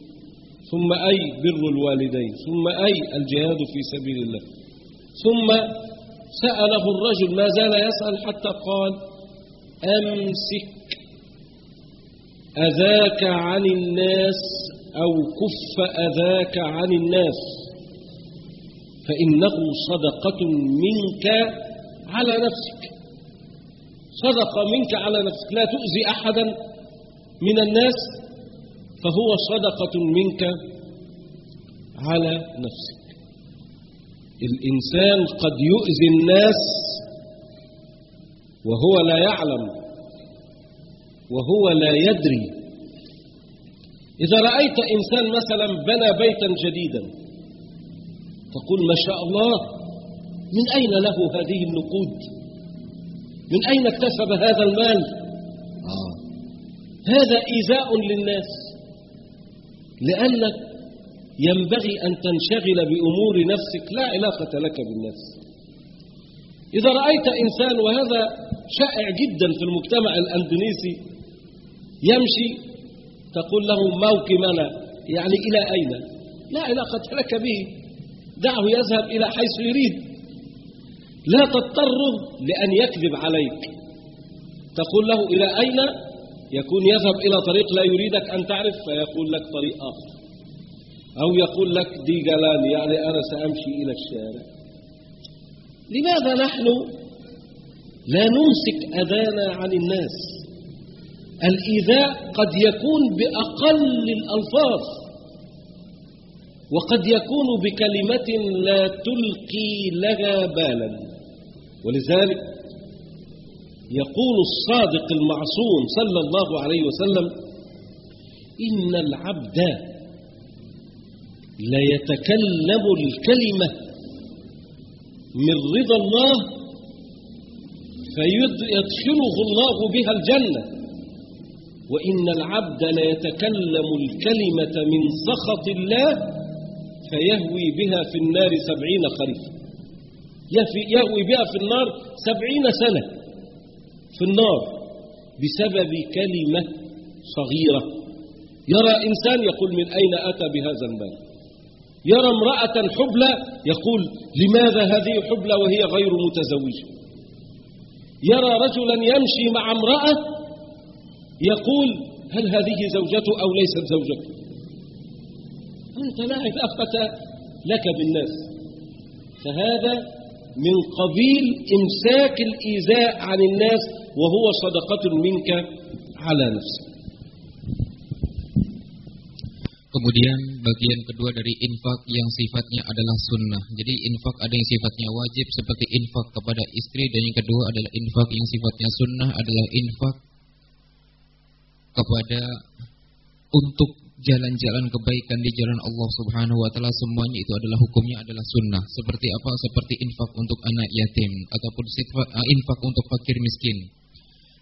Speaker 4: ثم أي بر الوالدين. ثم أي الجهاد في سبيل الله. ثم سأله الرجل ما زال يسأل حتى قال أمسك أذاك عن الناس أو كف أذاك عن الناس فإنه صدقة منك على نفسك. صدقة منك على نفسك. لا تؤذي أحدا من الناس فهو صدقة منك على نفسك. الإنسان قد يؤذي الناس وهو لا يعلم وهو لا يدري إذا رأيت إنسان مثلا بنى بيتا جديدا تقول ما شاء الله من أين له هذه النقود من أين اكتسب هذا المال آه. هذا إيذاء للناس لأنك ينبغي أن تنشغل بأمور نفسك لا علاقة لك بالناس إذا رأيت إنسان وهذا شائع جدا في المجتمع الأندونيسي يمشي تقول له موكمنا يعني إلى أين؟ لا علاقة لك به. دعه يذهب إلى حيث يريد. لا تضطره لأن يكذب عليك. تقول له إلى أين؟ يكون يذهب إلى طريق لا يريدك أن تعرف فيقول لك طريق آخر. أو يقول لك دي جلال يعني أنا سأمشي إلى الشارع. لماذا نحن لا نمسك أذانا عن الناس؟ الإيذاء قد يكون بأقل الألفاظ وقد يكون بكلمة لا تلقي لها بالا. ولذلك يقول الصادق المعصوم صلى الله عليه وسلم إن العبد ليتكلم الكلمة من رضا الله فيدخله الله بها الجنة. وإن العبد ليتكلم الكلمة من سخط الله فيهوي بها في النار سبعين خريفا. يهوي بها في النار سبعين سنة. في النار بسبب كلمة صغيرة. يرى إنسان يقول من أين أتى بهذا المال؟ يرى امرأة حبلى يقول لماذا هذه حبلى وهي غير متزوجة؟ يرى رجلا يمشي مع امرأة يقول هل هذه زوجته أو ليست زوجته أنت لا علاقة لك بالناس فهذا من قبيل إمساك الإيذاء عن الناس وهو صدقة منك على نفسك
Speaker 5: Kemudian bagian kedua dari infak yang sifatnya adalah sunnah. Jadi infak ada yang sifatnya wajib seperti infak kepada istri dan yang kedua adalah infak yang sifatnya sunnah adalah infak kepada untuk jalan-jalan kebaikan di jalan Allah Subhanahu wa taala semuanya itu adalah hukumnya adalah sunnah. Seperti apa? Seperti infak untuk anak yatim ataupun uh, infak untuk fakir miskin.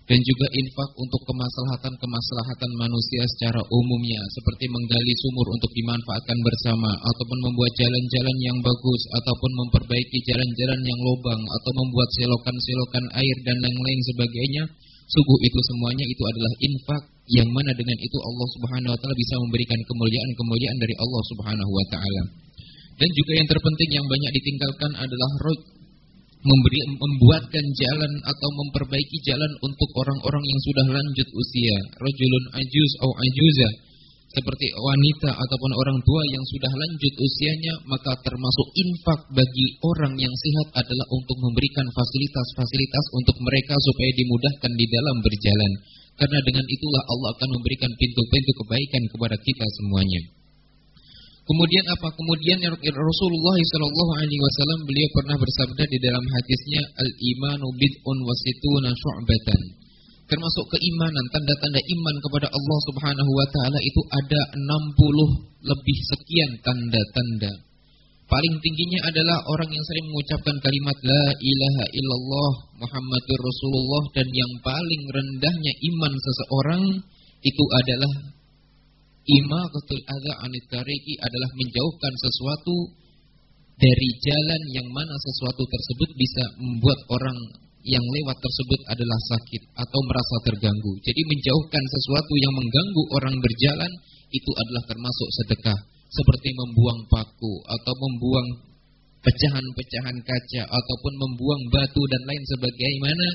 Speaker 5: Dan juga infak untuk kemaslahatan-kemaslahatan manusia secara umumnya seperti menggali sumur untuk dimanfaatkan bersama ataupun membuat jalan-jalan yang bagus ataupun memperbaiki jalan-jalan yang lubang atau membuat selokan-selokan air dan yang lain sebagainya. Sungguh itu semuanya itu adalah infak yang mana dengan itu Allah Subhanahu wa taala bisa memberikan kemuliaan-kemuliaan dari Allah Subhanahu wa taala. Dan juga yang terpenting yang banyak ditinggalkan adalah memberi membuatkan jalan atau memperbaiki jalan untuk orang-orang yang sudah lanjut usia, rajulun ajuz atau ajuza, seperti wanita ataupun orang tua yang sudah lanjut usianya, maka termasuk infak bagi orang yang sehat adalah untuk memberikan fasilitas-fasilitas untuk mereka supaya dimudahkan di dalam berjalan. Karena dengan itulah Allah akan memberikan pintu-pintu kebaikan kepada kita semuanya. Kemudian apa? Kemudian Rasulullah Shallallahu Alaihi Wasallam beliau pernah bersabda di dalam hadisnya al imanu bid'un wasituna syu'batan. Termasuk keimanan, tanda-tanda iman kepada Allah Subhanahu Wa Taala itu ada 60 lebih sekian tanda-tanda. Paling tingginya adalah orang yang sering mengucapkan kalimat La ilaha illallah Muhammadur Rasulullah dan yang paling rendahnya iman seseorang itu adalah imaqatul adza anit tariki adalah menjauhkan sesuatu dari jalan yang mana sesuatu tersebut bisa membuat orang yang lewat tersebut adalah sakit atau merasa terganggu. Jadi menjauhkan sesuatu yang mengganggu orang berjalan itu adalah termasuk sedekah. Seperti membuang paku atau membuang pecahan-pecahan kaca ataupun membuang batu dan lain sebagaimana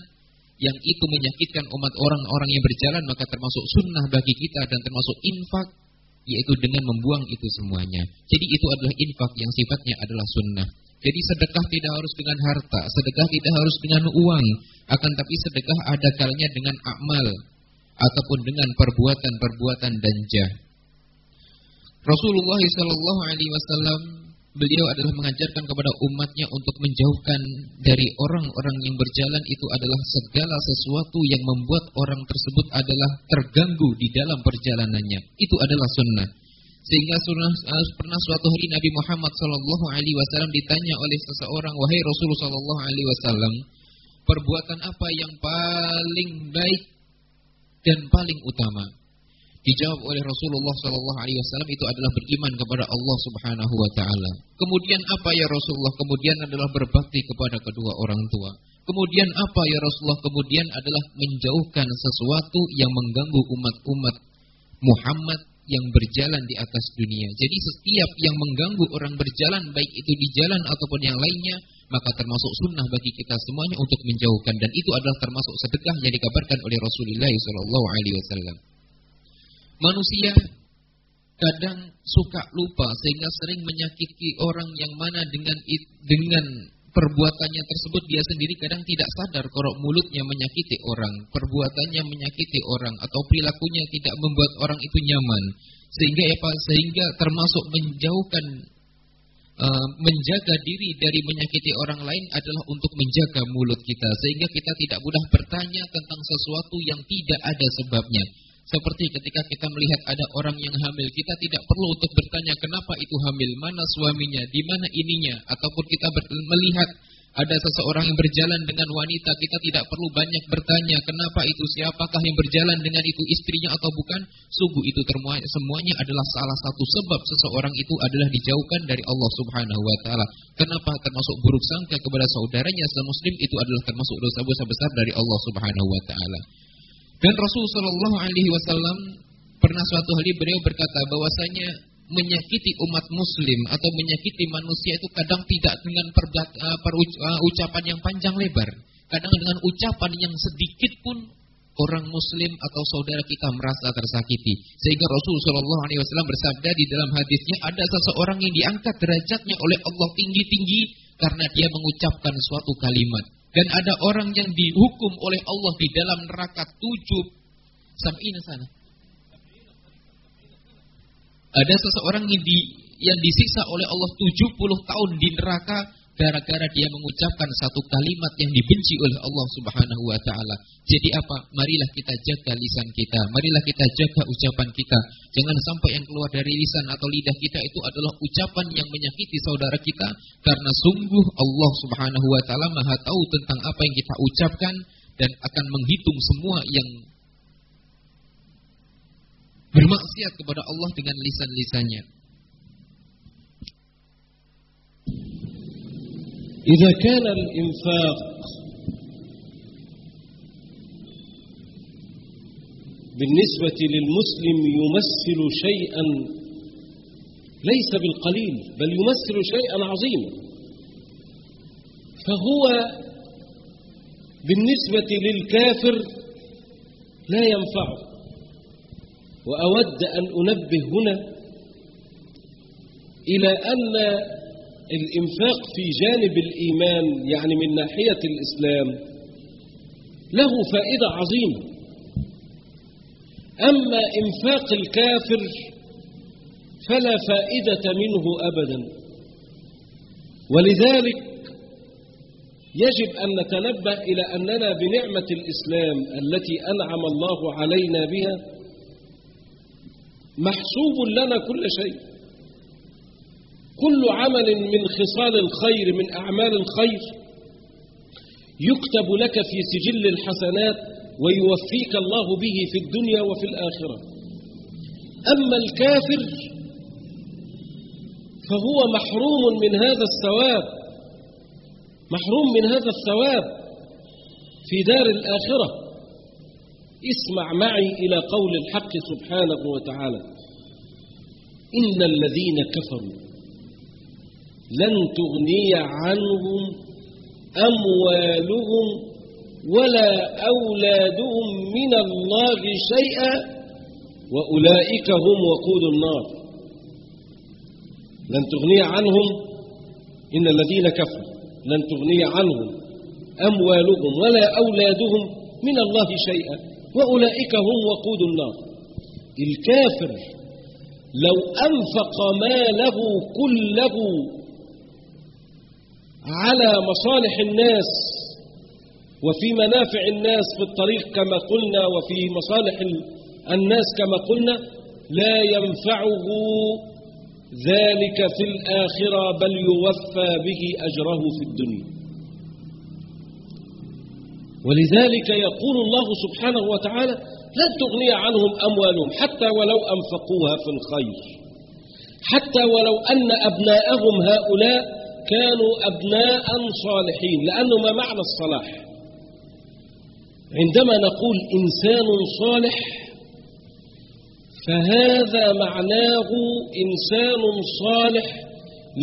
Speaker 5: yang itu menyakitkan umat orang-orang yang berjalan maka termasuk sunnah bagi kita dan termasuk infak yaitu dengan membuang itu semuanya. Jadi itu adalah infak yang sifatnya adalah sunnah. Jadi sedekah tidak harus dengan harta, sedekah tidak harus dengan uang, akan tapi sedekah ada kalanya dengan amal ataupun dengan perbuatan-perbuatan dan jah. Rasulullah Shallallahu Alaihi Wasallam beliau adalah mengajarkan kepada umatnya untuk menjauhkan dari orang-orang yang berjalan itu adalah segala sesuatu yang membuat orang tersebut adalah terganggu di dalam perjalanannya. Itu adalah sunnah. Sehingga uh, pernah suatu hari Nabi Muhammad Wasallam ditanya oleh seseorang, wahai Rasulullah Wasallam, perbuatan apa yang paling baik dan paling utama? Dijawab oleh Rasulullah Wasallam itu adalah beriman kepada Allah Subhanahu Wa Taala. Kemudian apa ya Rasulullah? Kemudian adalah berbakti kepada kedua orang tua. Kemudian apa ya Rasulullah? Kemudian adalah menjauhkan sesuatu yang mengganggu umat-umat Muhammad yang berjalan di atas dunia. Jadi setiap yang mengganggu orang berjalan baik itu di jalan ataupun yang lainnya, maka termasuk sunnah bagi kita semuanya untuk menjauhkan dan itu adalah termasuk sedekah yang dikabarkan oleh Rasulullah Wasallam. Manusia kadang suka lupa sehingga sering menyakiti orang yang mana dengan dengan perbuatannya tersebut dia sendiri kadang tidak sadar kalau mulutnya menyakiti orang, perbuatannya menyakiti orang atau perilakunya tidak membuat orang itu nyaman. Sehingga apa? Sehingga termasuk menjauhkan uh, menjaga diri dari menyakiti orang lain adalah untuk menjaga mulut kita sehingga kita tidak mudah bertanya tentang sesuatu yang tidak ada sebabnya. Seperti ketika kita melihat ada orang yang hamil, kita tidak perlu untuk bertanya kenapa itu hamil, mana suaminya, di mana ininya, ataupun kita melihat ada seseorang yang berjalan dengan wanita, kita tidak perlu banyak bertanya kenapa itu, siapakah yang berjalan dengan itu, istrinya atau bukan. Sungguh itu semuanya adalah salah satu sebab seseorang itu adalah dijauhkan dari Allah Subhanahu wa taala. Kenapa termasuk buruk sangka kepada saudaranya semuslim itu adalah termasuk dosa-dosa besar dari Allah Subhanahu wa taala. Dan Rasul Shallallahu Alaihi Wasallam pernah suatu hari beliau berkata bahwasanya menyakiti umat Muslim atau menyakiti manusia itu kadang tidak dengan perbat, uh, uh, ucapan yang panjang lebar, kadang dengan ucapan yang sedikit pun orang Muslim atau saudara kita merasa tersakiti. Sehingga Rasul Shallallahu Alaihi Wasallam bersabda di dalam hadisnya ada seseorang yang diangkat derajatnya oleh Allah tinggi-tinggi karena dia mengucapkan suatu kalimat. Dan ada orang yang dihukum oleh Allah di dalam neraka tujuh sampai sana. Ada seseorang yang, di, yang disiksa oleh Allah 70 tahun di neraka gara-gara dia mengucapkan satu kalimat yang dibenci oleh Allah Subhanahu wa taala. Jadi apa? Marilah kita jaga lisan kita, marilah kita jaga ucapan kita. Jangan sampai yang keluar dari lisan atau lidah kita itu adalah ucapan yang menyakiti saudara kita karena sungguh Allah Subhanahu wa taala Maha tahu tentang apa yang kita ucapkan dan akan menghitung semua yang bermaksiat kepada Allah dengan lisan-lisannya.
Speaker 4: إذا كان الإنفاق بالنسبة للمسلم يمثل شيئا ليس بالقليل بل يمثل شيئا عظيما فهو بالنسبة للكافر لا ينفعه وأود أن أنبه هنا إلى أن الإنفاق في جانب الإيمان يعني من ناحية الإسلام له فائدة عظيمة. أما إنفاق الكافر فلا فائدة منه أبدا. ولذلك يجب أن نتنبه إلى أننا بنعمة الإسلام التي أنعم الله علينا بها محسوب لنا كل شيء. كل عمل من خصال الخير من أعمال الخير يكتب لك في سجل الحسنات ويوفيك الله به في الدنيا وفي الآخرة. أما الكافر فهو محروم من هذا الثواب محروم من هذا الثواب في دار الآخرة. اسمع معي إلى قول الحق سبحانه وتعالى إن الذين كفروا لن تغني عنهم أموالهم ولا أولادهم من الله شيئا وأولئك هم وقود النار. لن تغني عنهم إن الذين كفروا لن تغني عنهم أموالهم ولا أولادهم من الله شيئا وأولئك هم وقود النار. الكافر لو أنفق ماله كله على مصالح الناس وفي منافع الناس في الطريق كما قلنا وفي مصالح الناس كما قلنا لا ينفعه ذلك في الآخرة بل يوفى به أجره في الدنيا. ولذلك يقول الله سبحانه وتعالى لن تغني عنهم أموالهم حتى ولو أنفقوها في الخير حتى ولو أن أبناءهم هؤلاء كانوا أبناء صالحين لأنه ما معنى الصلاح؟ عندما نقول إنسان صالح فهذا معناه إنسان صالح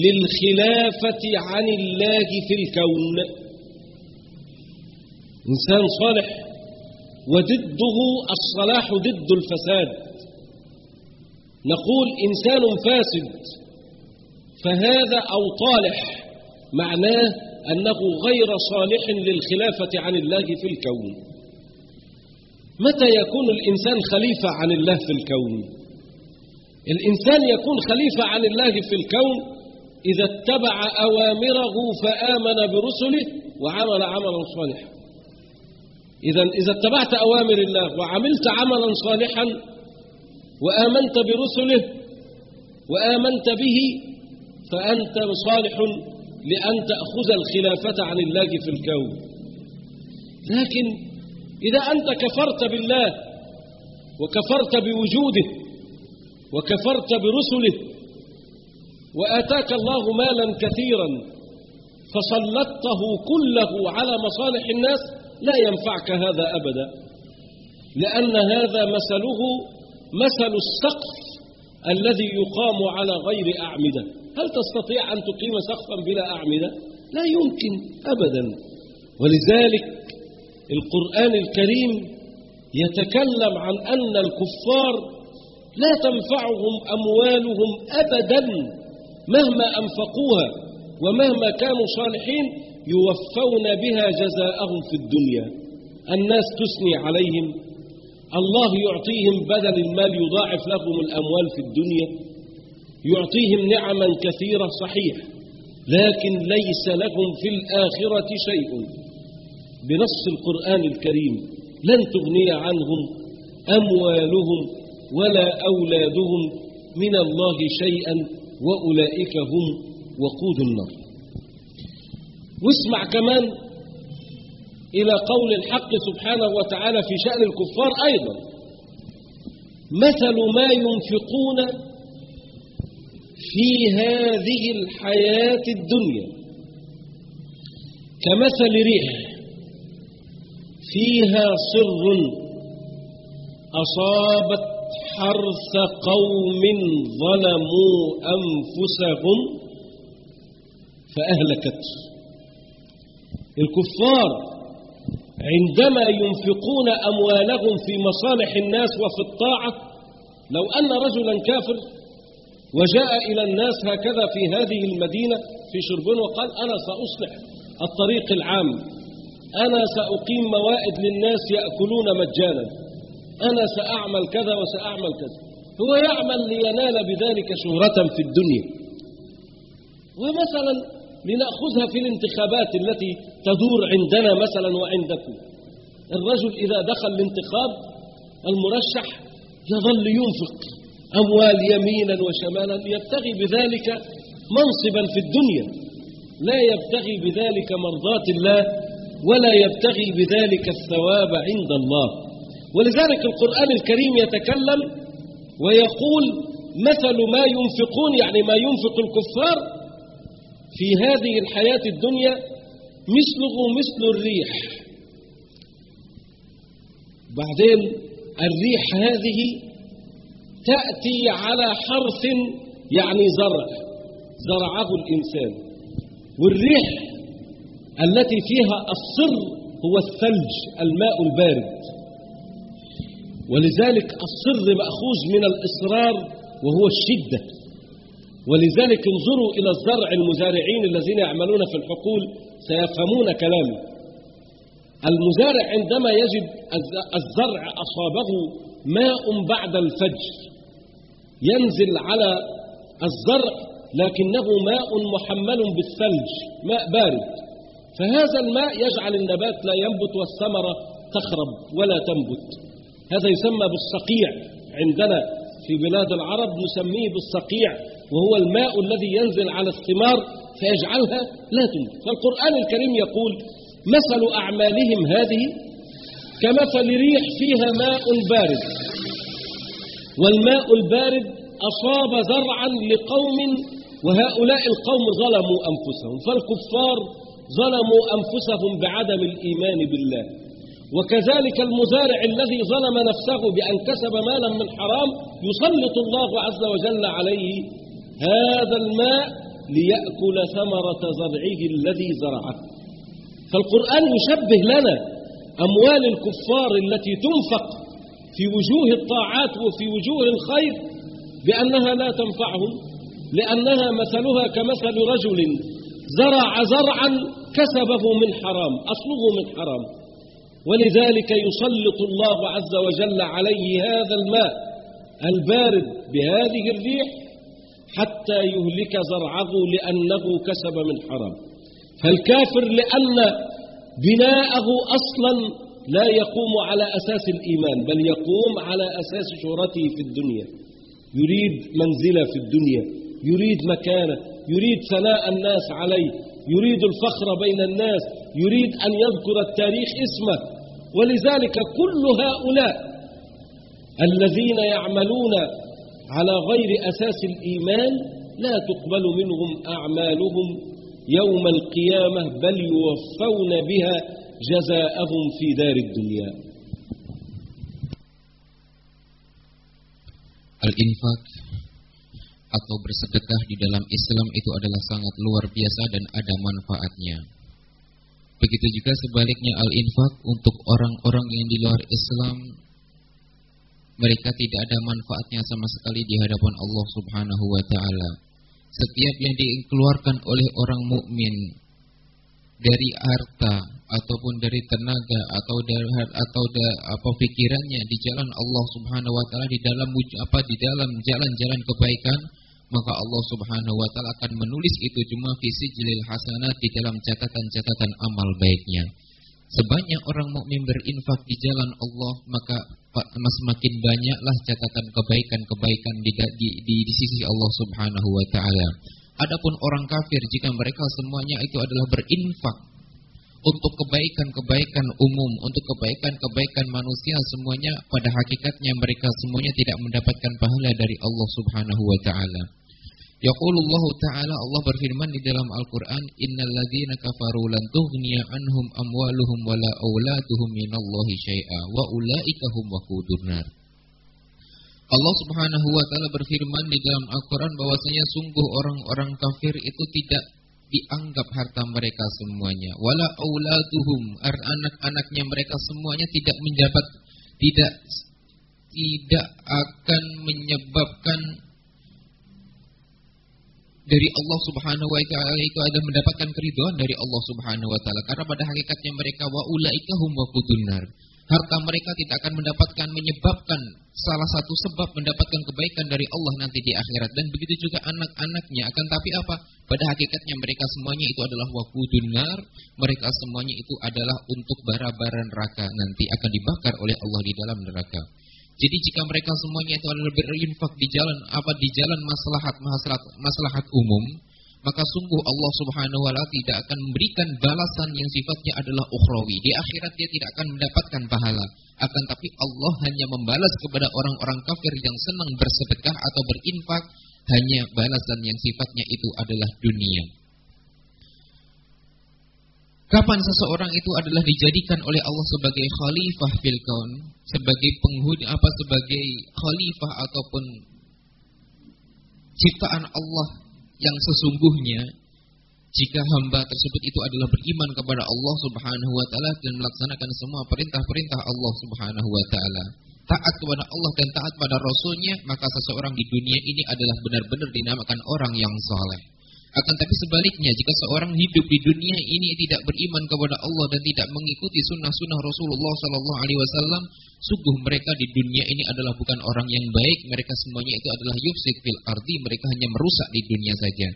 Speaker 4: للخلافة عن الله في الكون. إنسان صالح وضده الصلاح ضد الفساد. نقول إنسان فاسد فهذا أو طالح معناه أنه غير صالح للخلافة عن الله في الكون. متى يكون الإنسان خليفة عن الله في الكون؟ الإنسان يكون خليفة عن الله في الكون إذا اتبع أوامره فآمن برسله وعمل عملا صالحا. إذا إذا اتبعت أوامر الله وعملت عملا صالحا وآمنت برسله وآمنت به فأنت صالح لأن تأخذ الخلافة عن الله في الكون. لكن إذا أنت كفرت بالله وكفرت بوجوده وكفرت برسله وآتاك الله مالا كثيرا فسلطته كله على مصالح الناس لا ينفعك هذا أبدا. لأن هذا مثله مثل السقف الذي يقام على غير أعمدة. هل تستطيع أن تقيم سقفا بلا أعمدة؟ لا يمكن أبدا. ولذلك القرآن الكريم يتكلم عن أن الكفار لا تنفعهم أموالهم أبدا مهما أنفقوها ومهما كانوا صالحين يوفون بها جزاءهم في الدنيا. الناس تثني عليهم. الله يعطيهم بدل المال يضاعف لهم الأموال في الدنيا. يعطيهم نعما كثيرة صحيح لكن ليس لهم في الآخرة شيء. بنص القرآن الكريم لن تغني عنهم أموالهم ولا أولادهم من الله شيئا وأولئك هم وقود النار. واسمع كمان إلى قول الحق سبحانه وتعالى في شأن الكفار أيضا مثل ما ينفقون في هذه الحياة الدنيا. كمثل ريح فيها سر أصابت حرث قوم ظلموا أنفسهم فأهلكته الكفار عندما ينفقون أموالهم في مصالح الناس وفي الطاعة لو أن رجلا كافر وجاء إلى الناس هكذا في هذه المدينة في شربون وقال أنا سأصلح الطريق العام. أنا سأقيم موائد للناس يأكلون مجانا. أنا سأعمل كذا وسأعمل كذا. هو يعمل لينال بذلك شهرة في الدنيا. ومثلا لنأخذها في الانتخابات التي تدور عندنا مثلا وعندكم. الرجل إذا دخل الانتخاب المرشح يظل ينفق. أموال يمينا وشمالا يبتغي بذلك منصبا في الدنيا. لا يبتغي بذلك مرضاة الله ولا يبتغي بذلك الثواب عند الله. ولذلك القرآن الكريم يتكلم ويقول مثل ما ينفقون يعني ما ينفق الكفار في هذه الحياة الدنيا مثله مثل الريح. بعدين الريح هذه تأتي على حرث يعني زرع. زرعه الإنسان. والريح التي فيها الصر هو الثلج الماء البارد. ولذلك الصر مأخوذ من الإصرار وهو الشدة. ولذلك انظروا إلى الزرع المزارعين الذين يعملون في الحقول سيفهمون كلامي المزارع عندما يجد الزرع أصابه ماء بعد الفجر. ينزل على الزرع لكنه ماء محمل بالثلج ماء بارد. فهذا الماء يجعل النبات لا ينبت والثمرة تخرب ولا تنبت. هذا يسمى بالصقيع. عندنا في بلاد العرب نسميه بالصقيع وهو الماء الذي ينزل على الثمار فيجعلها لا تنبت. فالقرآن الكريم يقول مثل أعمالهم هذه كمثل ريح فيها ماء بارد. والماء البارد أصاب زرعا لقوم وهؤلاء القوم ظلموا أنفسهم فالكفار ظلموا أنفسهم بعدم الإيمان بالله. وكذلك المزارع الذي ظلم نفسه بأن كسب مالا من حرام يسلط الله عز وجل عليه هذا الماء ليأكل ثمرة زرعه الذي زرعه. فالقرآن يشبه لنا أموال الكفار التي تنفق في وجوه الطاعات وفي وجوه الخير بأنها لا تنفعهم لأنها مثلها كمثل رجل زرع زرعا كسبه من حرام أصله من حرام. ولذلك يسلط الله عز وجل عليه هذا الماء البارد بهذه الريح حتى يهلك زرعه لأنه كسب من حرام. فالكافر لأن بناءه أصلا لا يقوم على أساس الإيمان بل يقوم على أساس شهرته في الدنيا. يريد منزلة في الدنيا يريد مكانة يريد ثناء الناس عليه يريد الفخر بين الناس يريد أن يذكر التاريخ اسمه. ولذلك كل هؤلاء الذين يعملون على غير أساس الإيمان لا تقبل منهم أعمالهم يوم القيامة بل يوفون بها جزاءهم في دار الدنيا
Speaker 5: Al-infak atau bersedekah di dalam Islam itu adalah sangat luar biasa dan ada manfaatnya. Begitu juga sebaliknya al-infak untuk orang-orang yang di luar Islam mereka tidak ada manfaatnya sama sekali di hadapan Allah Subhanahu wa taala. Setiap yang dikeluarkan oleh orang mukmin dari harta ataupun dari tenaga atau dari atau da, apa pikirannya di jalan Allah Subhanahu wa taala di dalam apa di dalam jalan-jalan kebaikan maka Allah Subhanahu wa taala akan menulis itu cuma visi jilil hasanat di dalam catatan-catatan amal baiknya. Sebanyak orang mukmin berinfak di jalan Allah maka semakin banyaklah catatan kebaikan-kebaikan di, di, di, di sisi Allah Subhanahu wa taala. Adapun orang kafir jika mereka semuanya itu adalah berinfak untuk kebaikan-kebaikan umum, untuk kebaikan-kebaikan manusia semuanya pada hakikatnya mereka semuanya tidak mendapatkan pahala dari Allah Subhanahu wa taala. Yaqulullahu ta'ala Allah berfirman di dalam Al-Qur'an innal ladzina kafaru lan tughniya anhum amwaluhum wala auladuhum minallahi syai'a wa ulaika hum waqudun nar. Allah Subhanahu wa taala berfirman di dalam Al-Qur'an bahwasanya sungguh orang-orang kafir itu tidak dianggap harta mereka semuanya. Wala auladuhum anak-anaknya mereka semuanya tidak menjabat tidak tidak akan menyebabkan dari Allah Subhanahu wa taala itu ada mendapatkan keridhaan dari Allah Subhanahu wa taala. Karena pada hakikatnya mereka wa ulaika hum waqudun nar harta mereka tidak akan mendapatkan menyebabkan salah satu sebab mendapatkan kebaikan dari Allah nanti di akhirat. Dan begitu juga anak-anaknya. Akan tapi apa? Pada hakikatnya mereka semuanya itu adalah waqudun nar. Mereka semuanya itu adalah untuk bara-bara neraka. Nanti akan dibakar oleh Allah di dalam neraka. Jadi jika mereka semuanya itu adalah berinfak di jalan apa di jalan maslahat, maslahat umum maka sungguh Allah Subhanahu wa taala tidak akan memberikan balasan yang sifatnya adalah ukhrawi. Di akhirat dia tidak akan mendapatkan pahala, akan tapi Allah hanya membalas kepada orang-orang kafir yang senang bersedekah atau berinfak hanya balasan yang sifatnya itu adalah dunia. Kapan seseorang itu adalah dijadikan oleh Allah sebagai khalifah fil kaun, sebagai penghuni apa sebagai khalifah ataupun ciptaan Allah yang sesungguhnya jika hamba tersebut itu adalah beriman kepada Allah Subhanahu wa taala dan melaksanakan semua perintah-perintah Allah Subhanahu wa taala, taat kepada Allah dan taat pada rasulnya, maka seseorang di dunia ini adalah benar-benar dinamakan orang yang saleh. Akan tapi sebaliknya, jika seorang hidup di dunia ini tidak beriman kepada Allah dan tidak mengikuti sunnah-sunnah Rasulullah Sallallahu Alaihi Wasallam, sungguh mereka di dunia ini adalah bukan orang yang baik. Mereka semuanya itu adalah yufsid fil ardi. Mereka hanya merusak di dunia saja.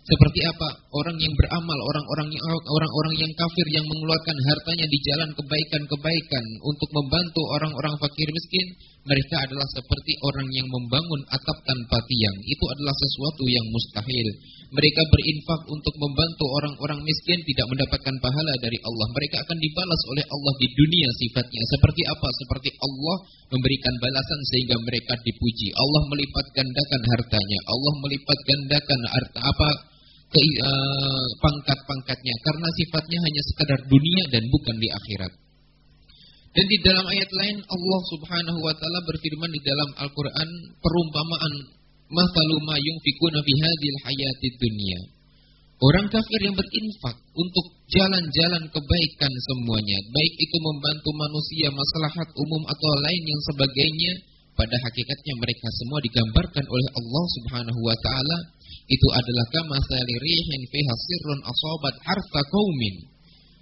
Speaker 5: Seperti apa orang yang beramal, orang-orang yang orang-orang yang kafir yang mengeluarkan hartanya di jalan kebaikan-kebaikan untuk membantu orang-orang fakir miskin, mereka adalah seperti orang yang membangun atap tanpa tiang. Itu adalah sesuatu yang mustahil. Mereka berinfak untuk membantu orang-orang miskin tidak mendapatkan pahala dari Allah. Mereka akan dibalas oleh Allah di dunia sifatnya. Seperti apa? Seperti Allah memberikan balasan sehingga mereka dipuji. Allah melipat gandakan hartanya. Allah melipat gandakan harta apa? ke uh, pangkat-pangkatnya karena sifatnya hanya sekadar dunia dan bukan di akhirat. Dan di dalam ayat lain Allah Subhanahu wa taala berfirman di dalam Al-Qur'an perumpamaan masalu ma yunfikuna fi hadhil hayatid dunya. Orang kafir yang berinfak untuk jalan-jalan kebaikan semuanya, baik itu membantu manusia, maslahat umum atau lain yang sebagainya, pada hakikatnya mereka semua digambarkan oleh Allah Subhanahu wa taala itu adalah kama salirihin fiha sirrun asabat harfa qaumin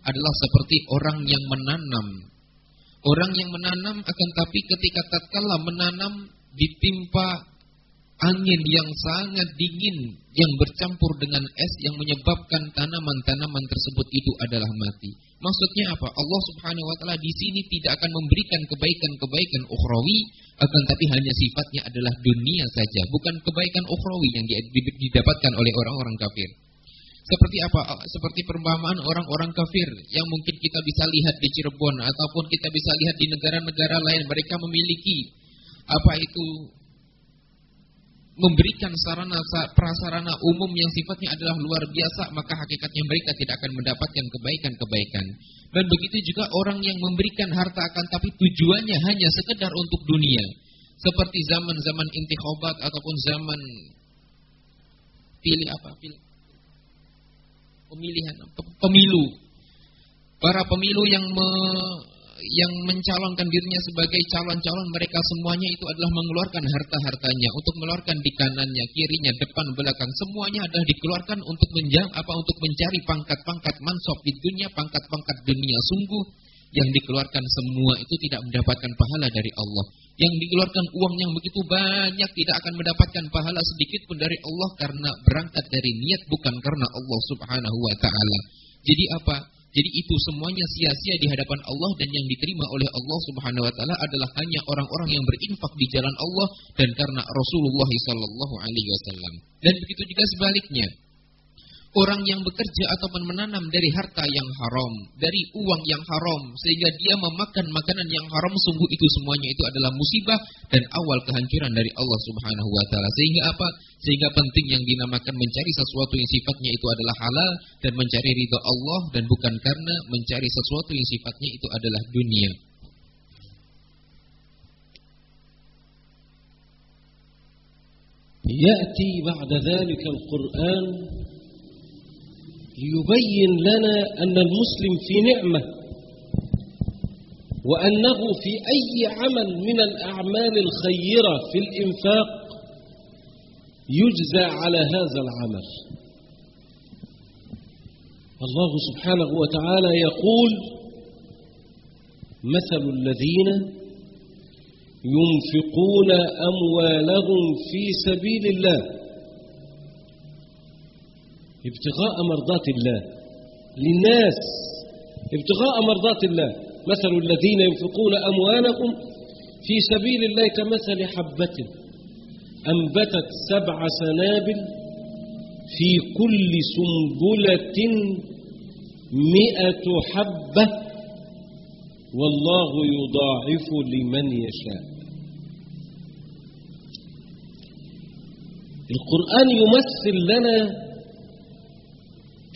Speaker 5: adalah seperti orang yang menanam Orang yang menanam akan tapi ketika tatkala menanam ditimpa angin yang sangat dingin yang bercampur dengan es yang menyebabkan tanaman-tanaman tersebut itu adalah mati. Maksudnya apa? Allah Subhanahu wa taala di sini tidak akan memberikan kebaikan-kebaikan ukhrawi akan tapi hanya sifatnya adalah dunia saja, bukan kebaikan ukhrawi yang didapatkan oleh orang-orang kafir. Seperti apa? Seperti perumpamaan orang-orang kafir yang mungkin kita bisa lihat di Cirebon ataupun kita bisa lihat di negara-negara lain. Mereka memiliki apa itu memberikan sarana prasarana umum yang sifatnya adalah luar biasa, maka hakikatnya mereka tidak akan mendapatkan kebaikan-kebaikan. Dan begitu juga orang yang memberikan harta akan tapi tujuannya hanya sekedar untuk dunia. Seperti zaman-zaman intikhobat ataupun zaman pilih apa? Pilih pemilihan pemilu. Para pemilu yang me, yang mencalonkan dirinya sebagai calon-calon mereka semuanya itu adalah mengeluarkan harta-hartanya untuk mengeluarkan di kanannya, kirinya, depan, belakang semuanya adalah dikeluarkan untuk menjang apa untuk mencari pangkat-pangkat mansop di dunia, pangkat-pangkat dunia. Sungguh yang dikeluarkan semua itu tidak mendapatkan pahala dari Allah. Yang dikeluarkan uang yang begitu banyak tidak akan mendapatkan pahala sedikit pun dari Allah karena berangkat dari niat bukan karena Allah Subhanahu wa taala. Jadi apa? Jadi itu semuanya sia-sia di hadapan Allah dan yang diterima oleh Allah Subhanahu wa taala adalah hanya orang-orang yang berinfak di jalan Allah dan karena Rasulullah sallallahu alaihi wasallam. Dan begitu juga sebaliknya. Orang yang bekerja ataupun menanam dari harta yang haram, dari uang yang haram, sehingga dia memakan makanan yang haram, sungguh itu semuanya itu adalah musibah dan awal kehancuran dari Allah Subhanahu wa taala. Sehingga apa? Sehingga penting yang dinamakan mencari sesuatu yang sifatnya itu adalah halal dan mencari ridha Allah dan bukan karena mencari sesuatu yang sifatnya itu adalah dunia.
Speaker 4: يأتي بعد ذلك القرآن ليبين لنا أن المسلم في نعمة وأنه في أي عمل من الأعمال الخيرة في الإنفاق يجزى على هذا العمل. الله سبحانه وتعالى يقول مثل الذين ينفقون أموالهم في سبيل الله ابتغاء مرضات الله. للناس. ابتغاء مرضات الله. مثل الذين ينفقون أموالهم في سبيل الله كمثل حبة أنبتت سبع سنابل في كل سنبلة مئة حبة. والله يضاعف لمن يشاء. القرآن يمثل لنا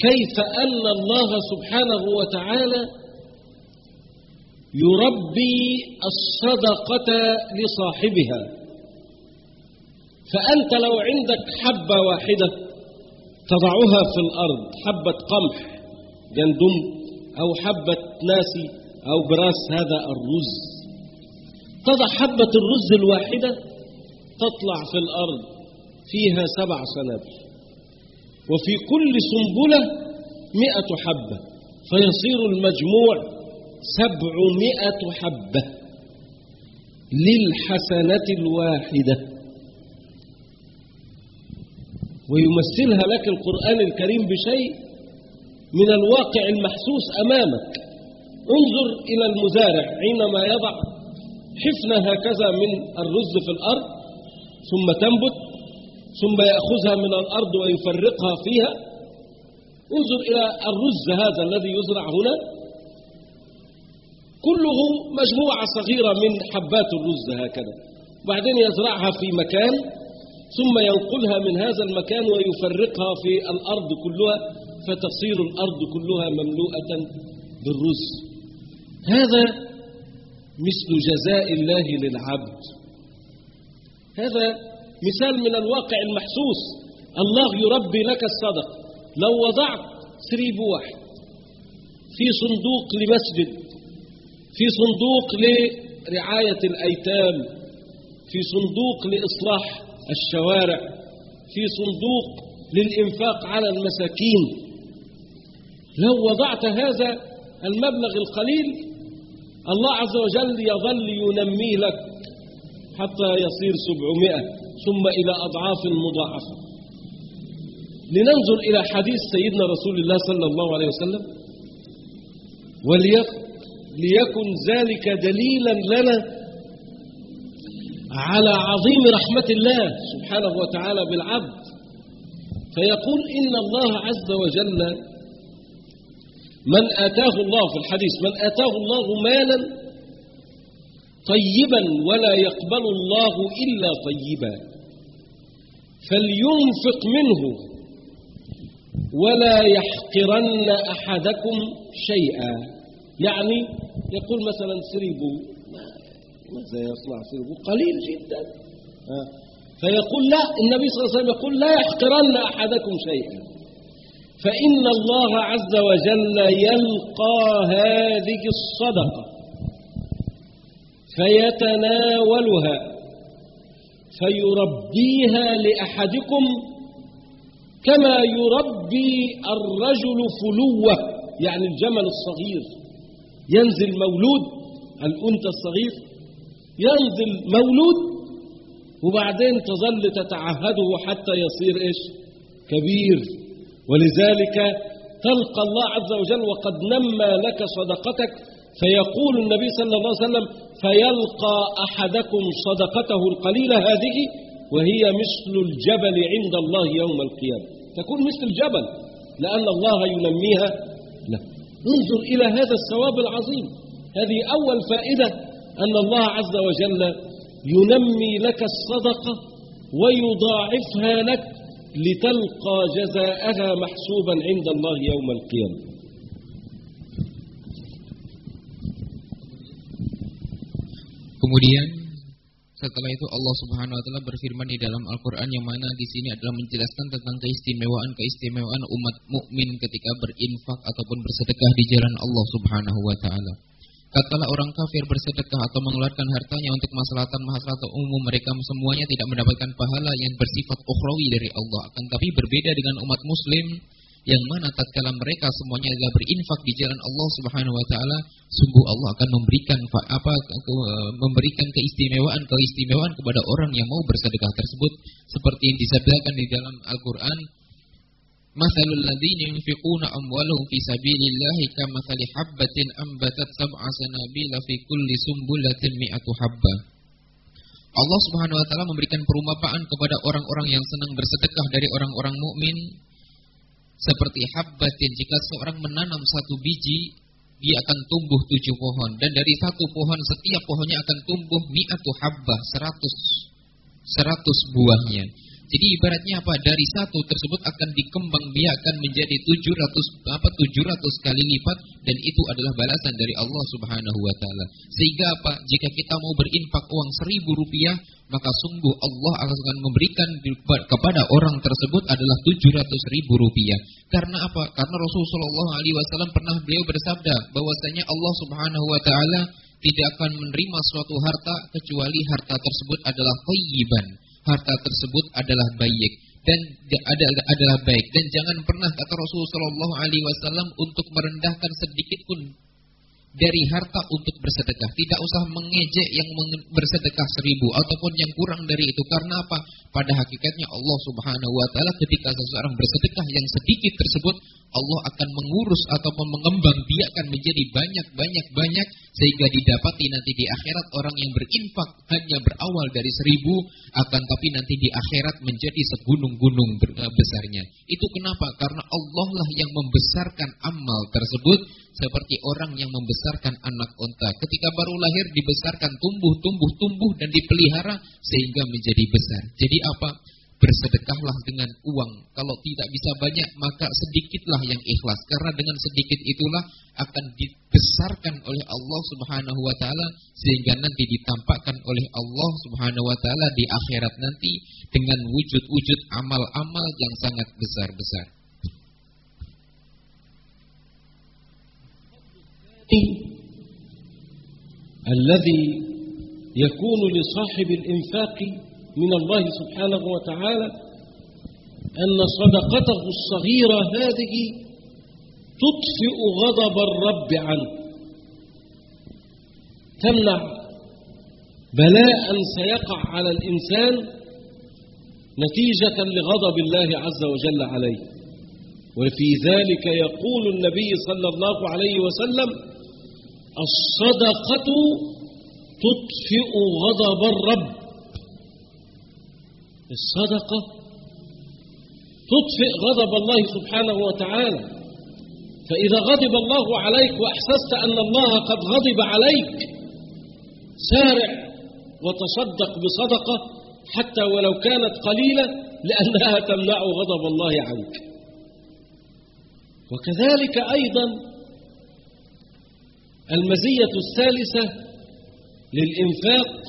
Speaker 4: كيف أن الله سبحانه وتعالى يربي الصدقة لصاحبها؟ فأنت لو عندك حبة واحدة تضعها في الأرض حبة قمح جندم أو حبة ناسي أو براس هذا الرز تضع حبة الرز الواحدة تطلع في الأرض فيها سبع سنابل. وفي كل سنبلة مئة حبة فيصير المجموع سبعمائة حبة للحسنة الواحدة. ويمثلها لك القرآن الكريم بشيء من الواقع المحسوس أمامك. انظر إلى المزارع حينما يضع حفنة هكذا من الرز في الأرض ثم تنبت ثم يأخذها من الأرض ويفرقها فيها. انظر إلى الرز هذا الذي يزرع هنا. كله مجموعة صغيرة من حبات الرز هكذا. بعدين يزرعها في مكان ثم ينقلها من هذا المكان ويفرقها في الأرض كلها فتصير الأرض كلها مملوءة بالرز. هذا مثل جزاء الله للعبد. هذا مثال من الواقع المحسوس. الله يربي لك الصدق. لو وضعت سريب واحد في صندوق لمسجد في صندوق لرعاية الأيتام في صندوق لإصلاح الشوارع في صندوق للإنفاق على المساكين. لو وضعت هذا المبلغ القليل الله عز وجل يظل ينميه لك حتى يصير سبعمائة. ثم إلى أضعاف مضاعفة. لننظر إلى حديث سيدنا رسول الله صلى الله عليه وسلم. وليكن ذلك دليلا لنا على عظيم رحمة الله سبحانه وتعالى بالعبد. فيقول إن الله عز وجل من آتاه الله في الحديث من آتاه الله مالا طيبا ولا يقبل الله إلا طيبا. فلينفق منه ولا يحقرن أحدكم شيئا. يعني يقول مثلا سريبو ماذا يصنع سريبو قليل جدا. فيقول لا النبي صلى الله عليه وسلم يقول لا يحقرن أحدكم شيئا. فإن الله عز وجل يلقى هذه الصدقة فيتناولها. فيربيها لأحدكم كما يربي الرجل فلوة يعني الجمل الصغير. ينزل مولود الأنثى الصغير. ينزل مولود وبعدين تظل تتعهده حتى يصير إيش؟ كبير. ولذلك تلقى الله عز وجل وقد نمى لك صدقتك فيقول النبي صلى الله عليه وسلم فيلقى أحدكم صدقته القليلة هذه وهي مثل الجبل عند الله يوم القيامة. تكون مثل الجبل لأن الله ينميها له انظر إلى هذا الثواب العظيم. هذه أول فائدة أن الله عز وجل ينمي لك الصدقة ويضاعفها لك لتلقى جزاءها محسوبا عند الله يوم القيامة.
Speaker 5: Kemudian setelah itu Allah Subhanahu wa taala berfirman di dalam Al-Qur'an yang mana di sini adalah menjelaskan tentang keistimewaan-keistimewaan umat mukmin ketika berinfak ataupun bersedekah di jalan Allah Subhanahu wa taala. Katalah orang kafir bersedekah atau mengeluarkan hartanya untuk maslahatan-maslahatan umum mereka semuanya tidak mendapatkan pahala yang bersifat ukhrawi dari Allah. Akan tapi berbeda dengan umat muslim yang mana tatkala mereka semuanya adalah berinfak di jalan Allah Subhanahu wa taala, sungguh Allah akan memberikan apa memberikan keistimewaan keistimewaan kepada orang yang mau bersedekah tersebut seperti yang disabdakan di dalam Al-Qur'an Mathalul ladzina yunfiquna amwalahum fi sabilillahi kamathali habbatin ambatat sab'a sanabila fi kulli sumbulatin mi'atu habbah. Allah Subhanahu wa taala memberikan perumpamaan kepada orang-orang yang senang bersedekah dari orang-orang mukmin seperti habbatin jika seorang menanam satu biji dia akan tumbuh tujuh pohon. Dan dari satu pohon setiap pohonnya akan tumbuh mi'atu habbah seratus seratus buahnya jadi ibaratnya apa? Dari satu tersebut akan dikembang biakan menjadi 700 apa 700 kali lipat dan itu adalah balasan dari Allah Subhanahu wa taala. Sehingga apa? Jika kita mau berinfak uang seribu rupiah, maka sungguh Allah akan memberikan kepada orang tersebut adalah 700 ribu rupiah. Karena apa? Karena Rasulullah SAW pernah beliau bersabda bahwasanya Allah Subhanahu wa taala tidak akan menerima suatu harta kecuali harta tersebut adalah thayyiban harta tersebut adalah baik dan adalah adalah baik dan jangan pernah kata Rasulullah Shallallahu Alaihi Wasallam untuk merendahkan sedikit pun dari harta untuk bersedekah. Tidak usah mengejek yang bersedekah seribu ataupun yang kurang dari itu. Karena apa? Pada hakikatnya Allah Subhanahu Wa Taala ketika seseorang bersedekah yang sedikit tersebut, Allah akan mengurus ataupun mengembang biakan menjadi banyak banyak banyak sehingga didapati nanti di akhirat orang yang berinfak hanya berawal dari seribu akan tapi nanti di akhirat menjadi segunung-gunung eh, besarnya. Itu kenapa? Karena Allah lah yang membesarkan amal tersebut seperti orang yang membesarkan anak unta. Ketika baru lahir dibesarkan tumbuh, tumbuh, tumbuh dan dipelihara sehingga menjadi besar. Jadi apa? Bersedekahlah dengan uang. Kalau tidak bisa banyak, maka sedikitlah yang ikhlas. Karena dengan sedikit itulah akan dibesarkan oleh Allah Subhanahu wa taala sehingga nanti ditampakkan oleh Allah Subhanahu wa taala di akhirat nanti dengan wujud-wujud amal-amal yang sangat besar-besar.
Speaker 4: الذي يكون لصاحب الإنفاق من الله سبحانه وتعالى أن صدقته الصغيرة هذه تطفئ غضب الرب عنه. تمنع بلاء سيقع على الإنسان نتيجة لغضب الله عز وجل عليه. وفي ذلك يقول النبي صلى الله عليه وسلم الصدقة تطفئ غضب الرب. الصدقة تطفئ غضب الله سبحانه وتعالى. فإذا غضب الله عليك وأحسست أن الله قد غضب عليك سارع وتصدق بصدقة حتى ولو كانت قليلة لأنها تمنع غضب الله عنك. وكذلك أيضا المزية الثالثة للإنفاق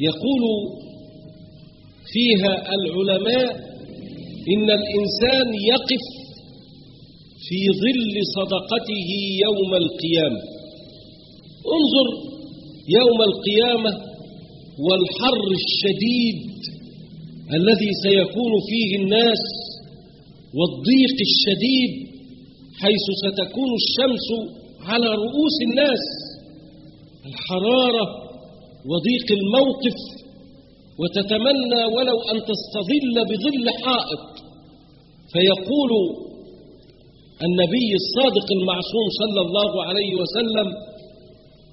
Speaker 4: يقول فيها العلماء إن الإنسان يقف في ظل صدقته يوم القيامة. انظر يوم القيامة والحر الشديد الذي سيكون فيه الناس والضيق الشديد حيث ستكون الشمس على رؤوس الناس. الحرارة وضيق الموقف وتتمنى ولو أن تستظل بظل حائط فيقول النبي الصادق المعصوم صلى الله عليه وسلم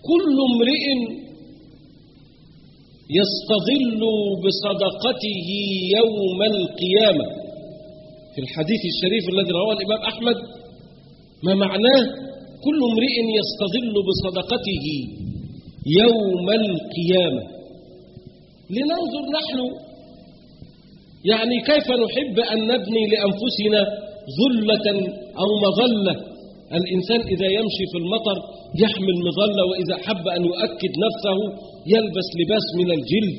Speaker 4: كل امرئ يستظل بصدقته يوم القيامة. في الحديث الشريف الذي رواه الإمام أحمد ما معناه كل امرئ يستظل بصدقته يوم القيامة؟ لننظر نحن. يعني كيف نحب أن نبني لأنفسنا ظلة أو مظلة؟ الإنسان إذا يمشي في المطر يحمل مظلة وإذا حب أن يؤكد نفسه يلبس لباس من الجلد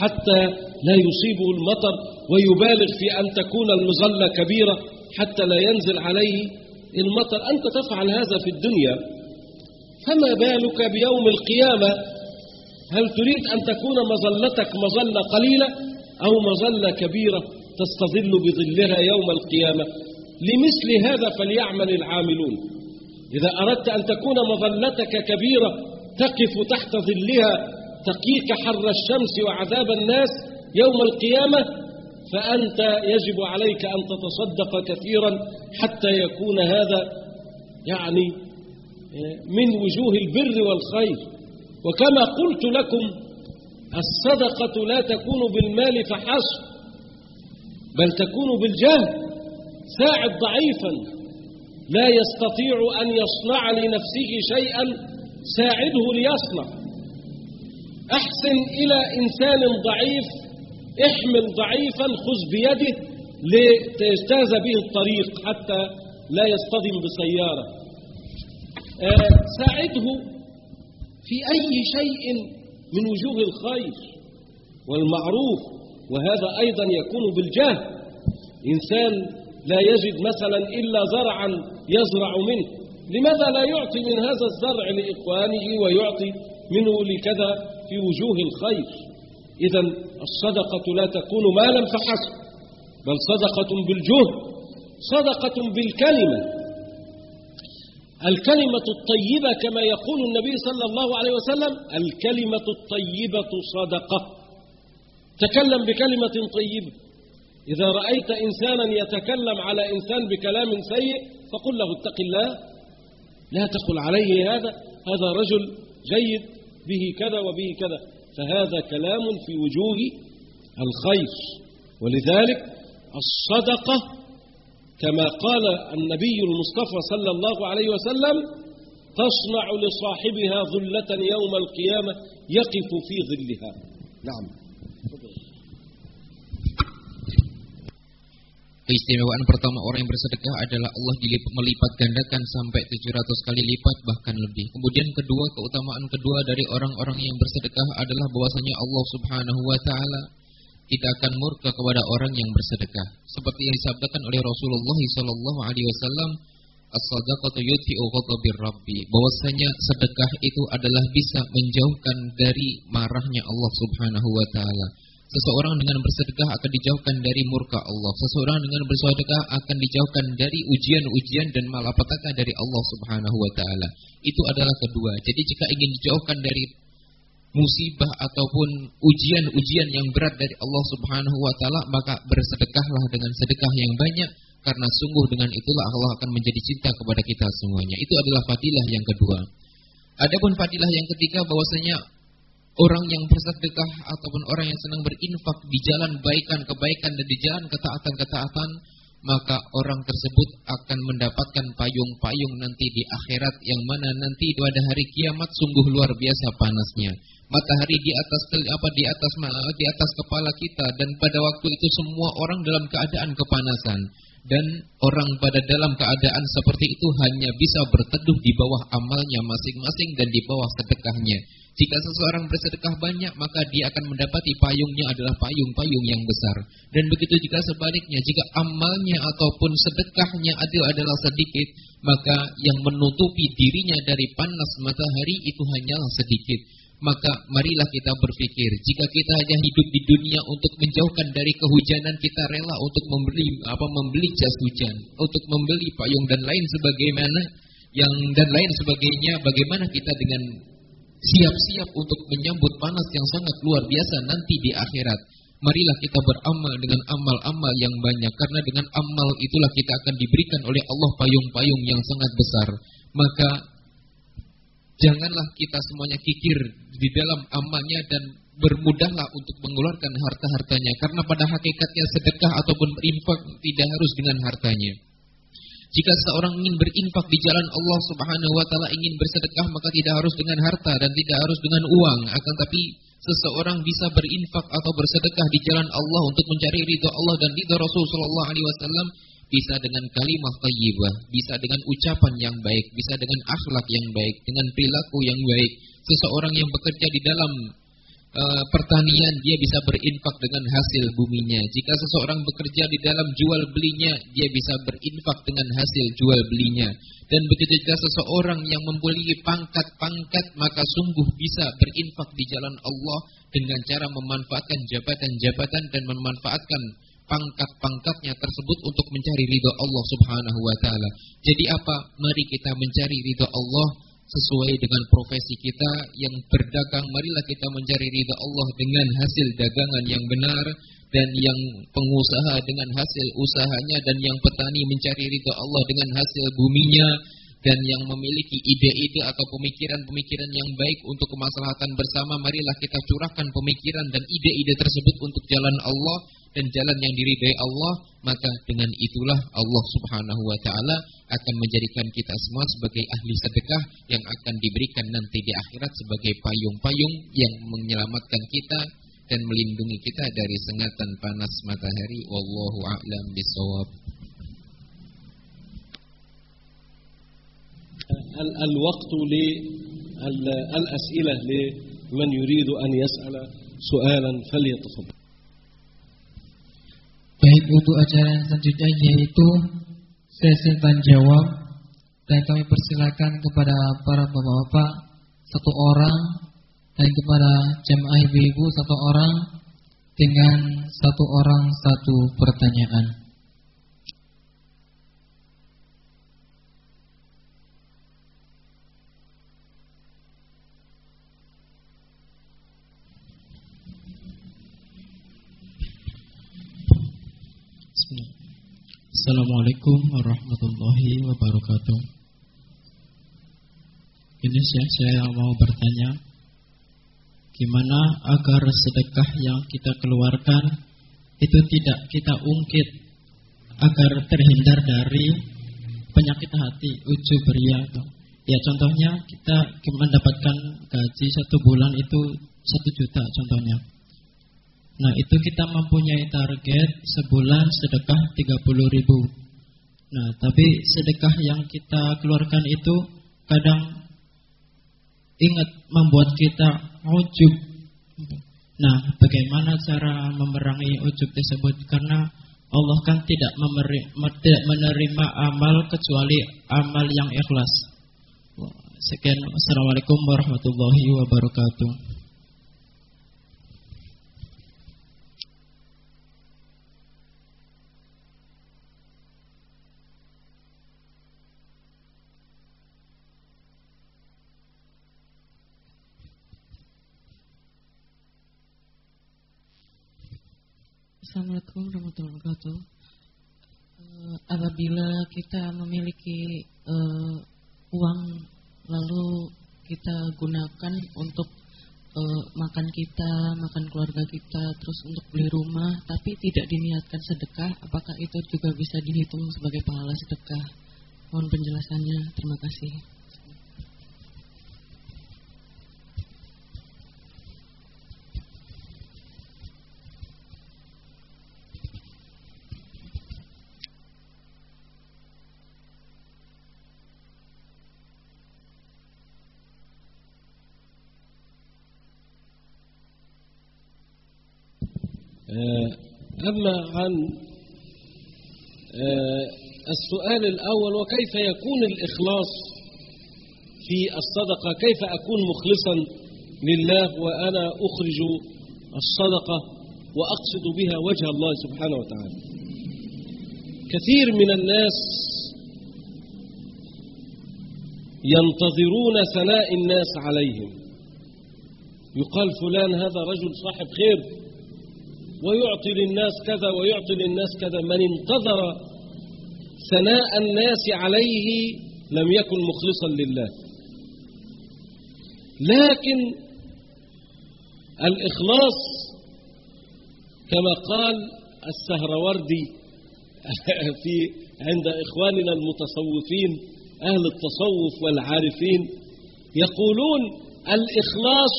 Speaker 4: حتى لا يصيبه المطر ويبالغ في أن تكون المظلة كبيرة حتى لا ينزل عليه المطر. أنت تفعل هذا في الدنيا فما بالك بيوم القيامة هل تريد أن تكون مظلتك مظلة قليلة أو مظلة كبيرة تستظل بظلها يوم القيامة؟ لمثل هذا فليعمل العاملون. إذا أردت أن تكون مظلتك كبيرة تقف تحت ظلها تقيك حر الشمس وعذاب الناس يوم القيامة فأنت يجب عليك أن تتصدق كثيرا حتى يكون هذا يعني من وجوه البر والخير. وكما قلت لكم الصدقة لا تكون بالمال فحسب بل تكون بالجهل ساعد ضعيفا لا يستطيع أن يصنع لنفسه شيئا ساعده ليصنع. أحسن إلى إنسان ضعيف احمل ضعيفا خذ بيده لتجتاز به الطريق حتى لا يصطدم بسيارة. آه ساعده في أي شيء من وجوه الخير والمعروف وهذا أيضا يكون بالجهل إنسان لا يجد مثلا إلا زرعا يزرع منه. لماذا لا يعطي من هذا الزرع لإخوانه ويعطي منه لكذا في وجوه الخير؟ إذا الصدقة لا تكون مالا فحسب بل صدقة بالجهد صدقة بالكلمة. الكلمة الطيبة كما يقول النبي صلى الله عليه وسلم الكلمة الطيبة صدقة. تكلم بكلمة طيبة. إذا رأيت إنسانا يتكلم على إنسان بكلام سيء فقل له اتق الله. لا تقل عليه هذا هذا رجل جيد به كذا وبه كذا. فهذا كلام في وجوه الخير. ولذلك الصدقة كما قال النبي المصطفى صلى الله عليه وسلم تصنع لصاحبها ظلة يوم القيامة يقف في ظلها نعم
Speaker 5: Keistimewaan pertama orang yang bersedekah adalah Allah melipat gandakan sampai 700 kali lipat bahkan lebih. Kemudian kedua, keutamaan kedua dari orang-orang yang bersedekah adalah bahwasanya Allah Subhanahu wa taala tidak akan murka kepada orang yang bersedekah. Seperti yang disabdakan oleh Rasulullah sallallahu alaihi wasallam, "As-sadaqatu ghadabir rabbi." Bahwasanya sedekah itu adalah bisa menjauhkan dari marahnya Allah Subhanahu wa taala. Seseorang dengan bersedekah akan dijauhkan dari murka Allah. Seseorang dengan bersedekah akan dijauhkan dari ujian-ujian dan malapetaka dari Allah Subhanahu wa taala. Itu adalah kedua. Jadi jika ingin dijauhkan dari musibah ataupun ujian-ujian yang berat dari Allah Subhanahu wa taala, maka bersedekahlah dengan sedekah yang banyak karena sungguh dengan itulah Allah akan menjadi cinta kepada kita semuanya. Itu adalah fadilah yang kedua. Adapun fadilah yang ketiga bahwasanya orang yang bersedekah ataupun orang yang senang berinfak di jalan baikan kebaikan dan di jalan ketaatan-ketaatan maka orang tersebut akan mendapatkan payung-payung nanti di akhirat yang mana nanti pada hari kiamat sungguh luar biasa panasnya. Matahari di atas apa di atas di atas kepala kita dan pada waktu itu semua orang dalam keadaan kepanasan dan orang pada dalam keadaan seperti itu hanya bisa berteduh di bawah amalnya masing-masing dan di bawah sedekahnya. Jika seseorang bersedekah banyak, maka dia akan mendapati payungnya adalah payung-payung yang besar. Dan begitu juga sebaliknya, jika amalnya ataupun sedekahnya itu adalah sedikit, maka yang menutupi dirinya dari panas matahari itu hanyalah sedikit. Maka marilah kita berpikir, jika kita hanya hidup di dunia untuk menjauhkan dari kehujanan, kita rela untuk membeli apa membeli jas hujan, untuk membeli payung dan lain sebagaimana yang dan lain sebagainya. Bagaimana kita dengan siap-siap untuk menyambut panas yang sangat luar biasa nanti di akhirat. Marilah kita beramal dengan amal-amal yang banyak karena dengan amal itulah kita akan diberikan oleh Allah payung-payung yang sangat besar. Maka janganlah kita semuanya kikir di dalam amalnya dan bermudahlah untuk mengeluarkan harta-hartanya karena pada hakikatnya sedekah ataupun berinfak tidak harus dengan hartanya. Jika seorang ingin berinfak di jalan Allah Subhanahu wa taala ingin bersedekah maka tidak harus dengan harta dan tidak harus dengan uang akan tapi seseorang bisa berinfak atau bersedekah di jalan Allah untuk mencari ridho Allah dan ridho Rasul sallallahu alaihi wasallam bisa dengan kalimat thayyibah, bisa dengan ucapan yang baik, bisa dengan akhlak yang baik, dengan perilaku yang baik. Seseorang yang bekerja di dalam uh, pertanian dia bisa berinfak dengan hasil buminya. Jika seseorang bekerja di dalam jual belinya, dia bisa berinfak dengan hasil jual belinya. Dan begitu juga seseorang yang mempunyai pangkat-pangkat maka sungguh bisa berinfak di jalan Allah dengan cara memanfaatkan jabatan-jabatan dan memanfaatkan pangkat-pangkatnya tersebut untuk mencari ridho Allah Subhanahu wa taala. Jadi apa? Mari kita mencari ridho Allah sesuai dengan profesi kita yang berdagang. Marilah kita mencari ridho Allah dengan hasil dagangan yang benar dan yang pengusaha dengan hasil usahanya dan yang petani mencari ridho Allah dengan hasil buminya dan yang memiliki ide-ide atau pemikiran-pemikiran yang baik untuk kemaslahatan bersama, marilah kita curahkan pemikiran dan ide-ide tersebut untuk jalan Allah dan jalan yang diridai Allah, maka dengan itulah Allah Subhanahu wa taala akan menjadikan kita semua sebagai ahli sedekah yang akan diberikan nanti di akhirat sebagai payung-payung yang menyelamatkan kita dan melindungi kita dari sengatan panas matahari. Wallahu a'lam bishawab.
Speaker 4: الوقت للأسئلة لمن يريد أن يسأل سؤالا فليتفضل
Speaker 6: Baik untuk acara yang selanjutnya yaitu sesi tanya jawab dan kami persilakan kepada para bapak-bapak satu orang dan kepada jemaah ibu-ibu satu orang dengan satu orang satu pertanyaan.
Speaker 7: Assalamualaikum warahmatullahi wabarakatuh. Ini saya, saya mau bertanya, gimana agar sedekah yang kita keluarkan itu tidak kita ungkit agar terhindar dari penyakit hati, ujub ria. Ya contohnya kita mendapatkan gaji satu bulan itu satu juta contohnya. Nah itu kita mempunyai target sebulan sedekah 30 ribu. Nah tapi sedekah yang kita keluarkan itu kadang ingat membuat kita ujub. Nah bagaimana cara memerangi ujub tersebut? Karena Allah kan tidak menerima amal kecuali amal yang ikhlas. Sekian, Assalamualaikum warahmatullahi wabarakatuh.
Speaker 8: Assalamualaikum warahmatullahi wabarakatuh. Uh, apabila kita memiliki uh, uang lalu kita gunakan untuk uh, makan kita, makan keluarga kita, terus untuk beli rumah, tapi tidak diniatkan sedekah, apakah itu juga bisa dihitung sebagai pahala sedekah? Mohon penjelasannya. Terima kasih.
Speaker 4: أما عن السؤال الأول وكيف يكون الإخلاص في الصدقة؟ كيف أكون مخلصا لله وأنا أخرج الصدقة وأقصد بها وجه الله سبحانه وتعالى؟ كثير من الناس ينتظرون ثناء الناس عليهم. يقال فلان هذا رجل صاحب خير. ويعطي للناس كذا ويعطي للناس كذا. من انتظر ثناء الناس عليه لم يكن مخلصا لله. لكن الإخلاص كما قال السهروردي في عند إخواننا المتصوفين أهل التصوف والعارفين يقولون الإخلاص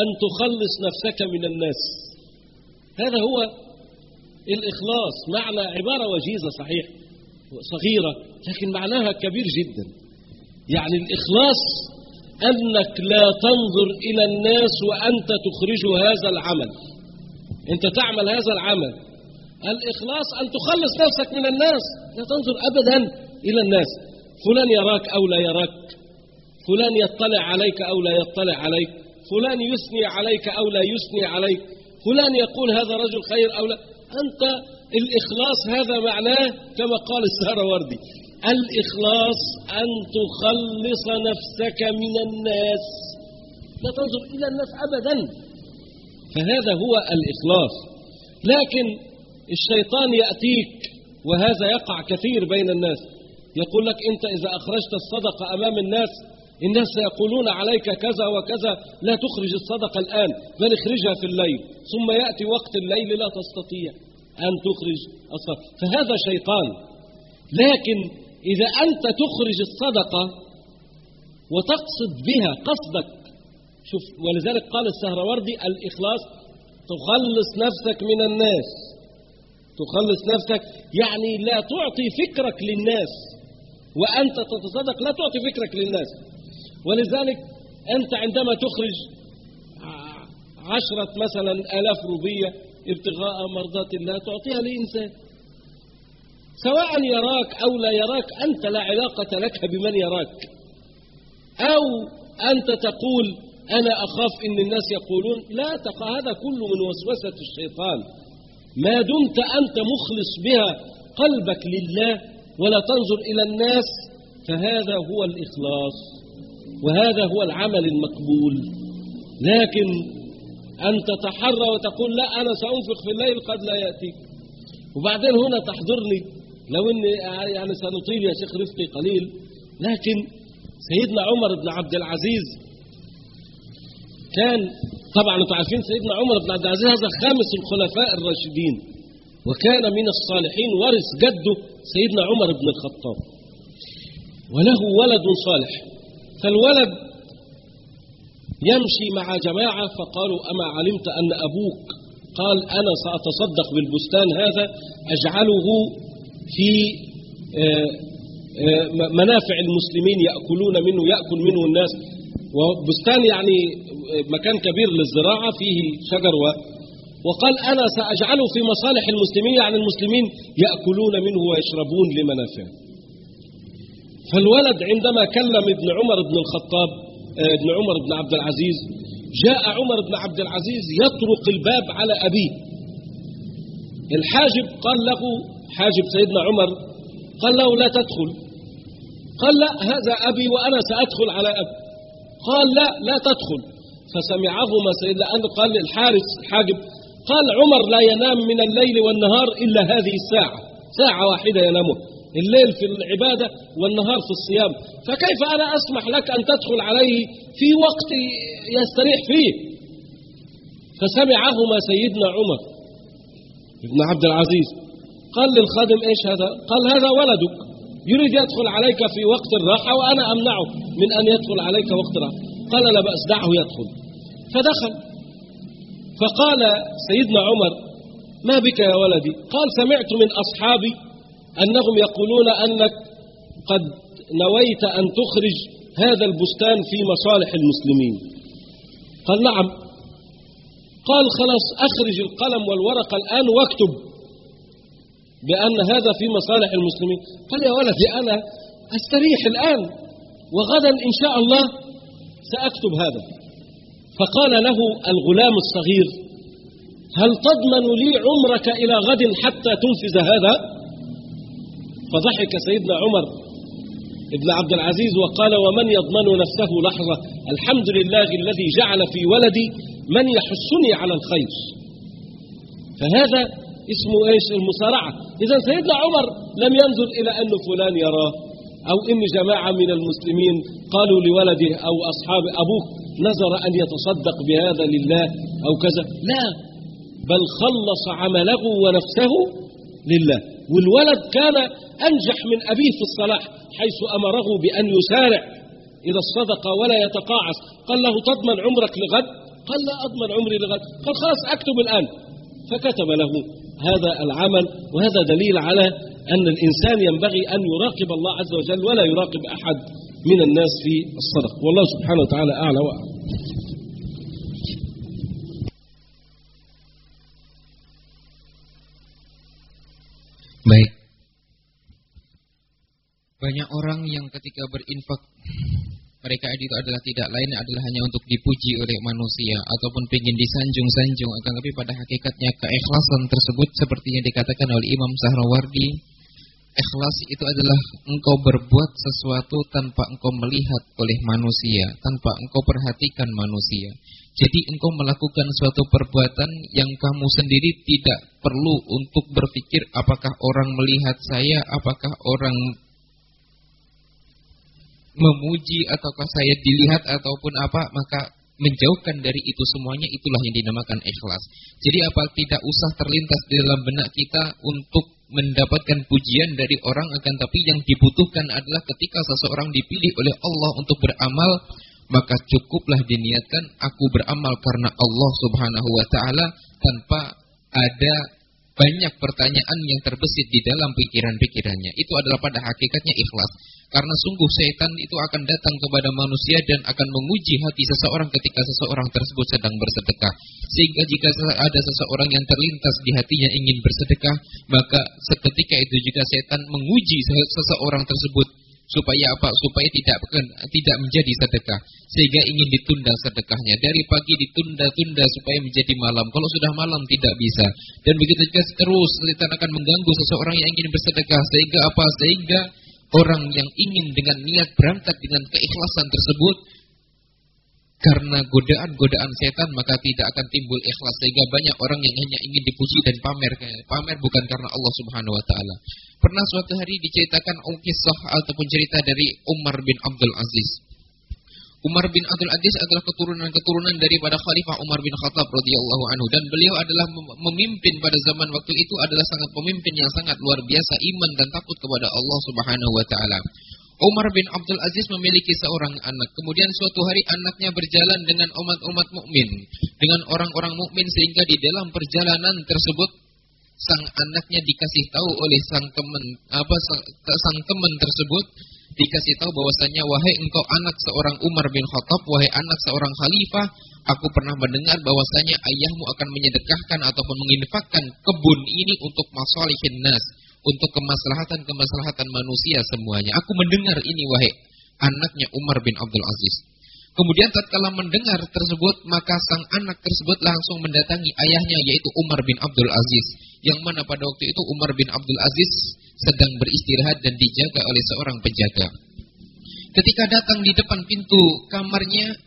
Speaker 4: أن تخلص نفسك من الناس. هذا هو الإخلاص معنى عبارة وجيزة صحيح صغيرة لكن معناها كبير جدا. يعني الإخلاص أنك لا تنظر إلى الناس وأنت تخرج هذا العمل. أنت تعمل هذا العمل. الإخلاص أن تخلص نفسك من الناس لا تنظر أبدا إلى الناس. فلان يراك أو لا يراك. فلان يطلع عليك أو لا يطلع عليك. فلان يثني عليك أو لا يثني عليك. فلان يقول هذا رجل خير أو لا. أنت الإخلاص هذا معناه كما قال السهروردي الإخلاص أن تخلص نفسك من الناس. لا تنظر إلى الناس أبدا. فهذا هو الإخلاص. لكن الشيطان يأتيك وهذا يقع كثير بين الناس. يقول لك أنت إذا أخرجت الصدقة أمام الناس الناس سيقولون عليك كذا وكذا لا تخرج الصدقة الآن بل اخرجها في الليل ثم يأتي وقت الليل لا تستطيع أن تخرج الصدقة. فهذا شيطان. لكن إذا أنت تخرج الصدقة وتقصد بها قصدك شوف ولذلك قال السهروردي الإخلاص تخلص نفسك من الناس. تخلص نفسك يعني لا تعطي فكرك للناس وأنت تتصدق لا تعطي فكرك للناس. ولذلك أنت عندما تخرج عشرة مثلا آلاف روبية ابتغاء مرضات الله تعطيها لإنسان. سواء يراك أو لا يراك أنت لا علاقة لك بمن يراك. أو أنت تقول أنا أخاف إن الناس يقولون لا تقع. هذا كله من وسوسة الشيطان. ما دمت أنت مخلص بها قلبك لله ولا تنظر إلى الناس فهذا هو الإخلاص. وهذا هو العمل المقبول. لكن أن تتحرى وتقول لا أنا سأنفق في الليل قد لا يأتيك وبعدين هنا تحضرني. لو أن يعني سنطيل يا شيخ رفقي قليل. لكن سيدنا عمر بن عبد العزيز كان طبعا أنتم عارفين سيدنا عمر بن عبد العزيز هذا خامس الخلفاء الراشدين. وكان من الصالحين ورث جده سيدنا عمر بن الخطاب. وله ولد صالح. فالولد يمشي مع جماعة فقالوا أما علمت أن أبوك؟ قال أنا سأتصدق بالبستان هذا أجعله في منافع المسلمين يأكلون منه يأكل منه الناس. وبستان يعني مكان كبير للزراعة فيه شجر و وقال أنا سأجعله في مصالح المسلمين يعني المسلمين يأكلون منه ويشربون لمنافع فالولد عندما كلم ابن عمر بن الخطاب ابن عمر بن عبد العزيز جاء عمر بن عبد العزيز يطرق الباب على أبيه. الحاجب قال له حاجب سيدنا عمر قال له لا تدخل. قال لا هذا أبي وأنا سأدخل على أبي قال لا لا تدخل. فسمعهما سيدنا أنه قال الحارس الحاجب قال عمر لا ينام من الليل والنهار إلا هذه الساعة. ساعة واحدة ينامها الليل في العبادة والنهار في الصيام. فكيف أنا أسمح لك أن تدخل عليه في وقت يستريح فيه؟ فسمعهما سيدنا عمر ابن عبد العزيز. قال للخادم إيش هذا؟ قال هذا ولدك. يريد يدخل عليك في وقت الراحة وأنا أمنعه من أن يدخل عليك وقت الراحة. قال لا بأس دعه يدخل. فدخل. فقال سيدنا عمر ما بك يا ولدي؟ قال سمعت من أصحابي أنهم يقولون أنك قد نويت أن تخرج هذا البستان في مصالح المسلمين. قال نعم. قال خلاص أخرج القلم والورقة الآن واكتب بأن هذا في مصالح المسلمين. قال يا ولدي أنا أستريح الآن وغدا إن شاء الله سأكتب هذا. فقال له الغلام الصغير هل تضمن لي عمرك إلى غد حتى تنفذ هذا؟ فضحك سيدنا عمر ابن عبد العزيز وقال ومن يضمن نفسه لحظة الحمد لله الذي جعل في ولدي من يحثني على الخير. فهذا اسمه إيش؟ المسارعة إذا سيدنا عمر لم ينظر إلى أن فلان يراه أو إن جماعة من المسلمين قالوا لولده أو أصحاب أبوه نظر أن يتصدق بهذا لله أو كذا. لا بل خلص عمله ونفسه لله. والولد كان أنجح من أبيه في الصلاح حيث أمره بأن يسارع. إلى الصدقة ولا يتقاعس. قال له تضمن عمرك لغد؟ قال لا أضمن عمري لغد. قال خلاص أكتب الآن. فكتب له. هذا العمل وهذا دليل على أن الإنسان ينبغي أن يراقب الله عز وجل ولا يراقب أحد من الناس في الصدق. والله سبحانه وتعالى أعلى وأعلم
Speaker 5: Baik. Banyak orang yang ketika berinfak mereka itu adalah tidak lain adalah hanya untuk dipuji oleh manusia ataupun ingin disanjung-sanjung akan lebih pada hakikatnya keikhlasan tersebut seperti yang dikatakan oleh Imam Sahrawardi ikhlas itu adalah engkau berbuat sesuatu tanpa engkau melihat oleh manusia tanpa engkau perhatikan manusia. Jadi engkau melakukan suatu perbuatan yang kamu sendiri tidak perlu untuk berpikir apakah orang melihat saya apakah orang memuji ataukah saya dilihat ataupun apa maka menjauhkan dari itu semuanya itulah yang dinamakan ikhlas. Jadi apa tidak usah terlintas di dalam benak kita untuk mendapatkan pujian dari orang akan tapi yang dibutuhkan adalah ketika seseorang dipilih oleh Allah untuk beramal maka cukuplah diniatkan aku beramal karena Allah Subhanahu wa taala tanpa ada banyak pertanyaan yang terbesit di dalam pikiran-pikirannya. Itu adalah pada hakikatnya ikhlas. Karena sungguh setan itu akan datang kepada manusia dan akan menguji hati seseorang ketika seseorang tersebut sedang bersedekah. Sehingga jika ada seseorang yang terlintas di hatinya ingin bersedekah, maka seketika itu juga setan menguji seseorang tersebut supaya apa? Supaya tidak tidak menjadi sedekah sehingga ingin ditunda sedekahnya dari pagi ditunda-tunda supaya menjadi malam. Kalau sudah malam tidak bisa. Dan begitu juga terus setan akan mengganggu seseorang yang ingin bersedekah sehingga apa? Sehingga orang yang ingin dengan niat berangkat dengan keikhlasan tersebut karena godaan-godaan setan maka tidak akan timbul ikhlas sehingga banyak orang yang hanya ingin dipuji dan pamer pamer bukan karena Allah Subhanahu wa taala. Pernah suatu hari diceritakan kisah ataupun cerita dari Umar bin Abdul Aziz. Umar bin Abdul Aziz adalah keturunan-keturunan daripada Khalifah Umar bin Khattab radhiyallahu anhu dan beliau adalah memimpin pada zaman waktu itu adalah sangat pemimpin yang sangat luar biasa iman dan takut kepada Allah Subhanahu wa taala. Umar bin Abdul Aziz memiliki seorang anak. Kemudian suatu hari anaknya berjalan dengan umat-umat mukmin, dengan orang-orang mukmin sehingga di dalam perjalanan tersebut sang anaknya dikasih tahu oleh sang teman apa sang, sang teman tersebut dikasih tahu bahwasanya wahai engkau anak seorang Umar bin Khattab, wahai anak seorang khalifah, aku pernah mendengar bahwasanya ayahmu akan menyedekahkan ataupun menginfakkan kebun ini untuk masalihin nas, untuk kemaslahatan-kemaslahatan manusia semuanya. Aku mendengar ini wahai anaknya Umar bin Abdul Aziz. Kemudian tatkala mendengar tersebut, maka sang anak tersebut langsung mendatangi ayahnya yaitu Umar bin Abdul Aziz. Yang mana pada waktu itu Umar bin Abdul Aziz sedang beristirahat dan dijaga oleh seorang penjaga. Ketika datang di depan pintu kamarnya,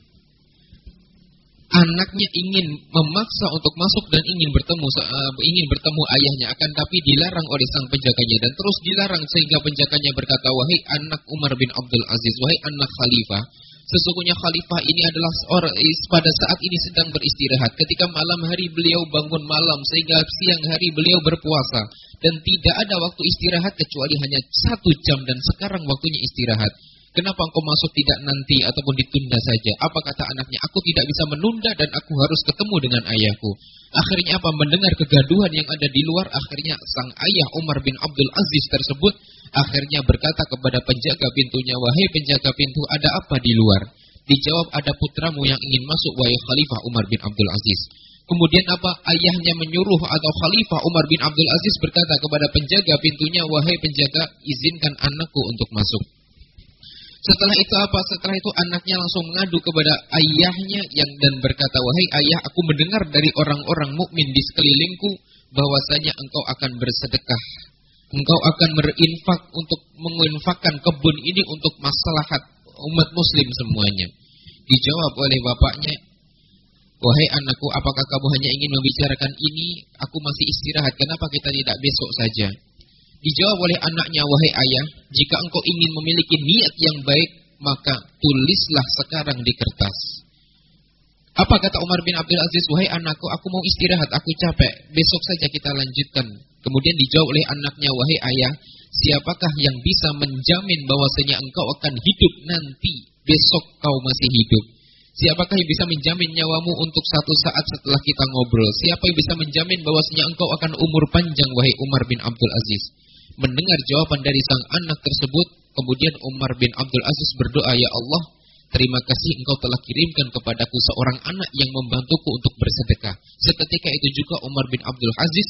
Speaker 5: anaknya ingin memaksa untuk masuk dan ingin bertemu uh, ingin bertemu ayahnya akan tapi dilarang oleh sang penjaganya dan terus dilarang sehingga penjaganya berkata wahai anak Umar bin Abdul Aziz wahai anak khalifah Sesungguhnya khalifah ini adalah seorang pada saat ini sedang beristirahat. Ketika malam hari beliau bangun malam sehingga siang hari beliau berpuasa dan tidak ada waktu istirahat kecuali hanya satu jam dan sekarang waktunya istirahat. Kenapa engkau masuk tidak nanti ataupun ditunda saja? Apa kata anaknya? Aku tidak bisa menunda dan aku harus ketemu dengan ayahku. Akhirnya apa? Mendengar kegaduhan yang ada di luar, akhirnya sang ayah Umar bin Abdul Aziz tersebut akhirnya berkata kepada penjaga pintunya, "Wahai penjaga pintu, ada apa di luar?" Dijawab, "Ada putramu yang ingin masuk, wahai Khalifah Umar bin Abdul Aziz." Kemudian apa? Ayahnya menyuruh atau Khalifah Umar bin Abdul Aziz berkata kepada penjaga pintunya, "Wahai penjaga, izinkan anakku untuk masuk." Setelah itu apa? Setelah itu anaknya langsung mengadu kepada ayahnya yang dan berkata, "Wahai ayah, aku mendengar dari orang-orang mukmin di sekelilingku bahwasanya engkau akan bersedekah. Engkau akan berinfak untuk menginfakkan kebun ini untuk maslahat umat muslim semuanya." Dijawab oleh bapaknya, "Wahai anakku, apakah kamu hanya ingin membicarakan ini? Aku masih istirahat. Kenapa kita tidak besok saja?" Dijawab oleh anaknya, wahai ayah, jika engkau ingin memiliki niat yang baik, maka tulislah sekarang di kertas. Apa kata Umar bin Abdul Aziz, wahai anakku, aku mau istirahat, aku capek, besok saja kita lanjutkan. Kemudian dijawab oleh anaknya, wahai ayah, siapakah yang bisa menjamin bahwasanya engkau akan hidup nanti, besok kau masih hidup? Siapakah yang bisa menjamin nyawamu untuk satu saat setelah kita ngobrol? Siapa yang bisa menjamin bahwasanya engkau akan umur panjang, wahai Umar bin Abdul Aziz? Mendengar jawaban dari sang anak tersebut, kemudian Umar bin Abdul Aziz berdoa, "Ya Allah, terima kasih engkau telah kirimkan kepadaku seorang anak yang membantuku untuk bersedekah." Seketika itu juga Umar bin Abdul Aziz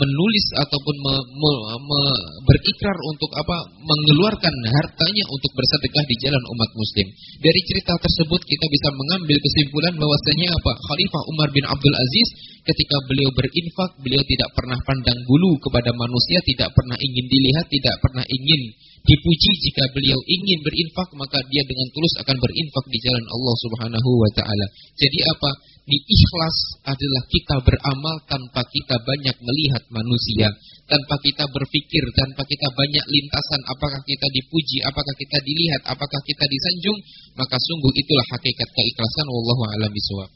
Speaker 5: menulis ataupun me, me, me, berikrar untuk apa mengeluarkan hartanya untuk bersedekah di jalan umat muslim. Dari cerita tersebut kita bisa mengambil kesimpulan bahwasanya apa Khalifah Umar bin Abdul Aziz ketika beliau berinfak beliau tidak pernah pandang bulu kepada manusia, tidak pernah ingin dilihat, tidak pernah ingin dipuji jika beliau ingin berinfak maka dia dengan tulus akan berinfak di jalan Allah Subhanahu wa taala. Jadi apa? Di ikhlas adalah kita beramal tanpa kita banyak melihat manusia, tanpa kita berpikir, tanpa kita banyak lintasan apakah kita dipuji, apakah kita dilihat, apakah kita disanjung, maka sungguh itulah hakikat keikhlasan wallahu a'lam bishawab.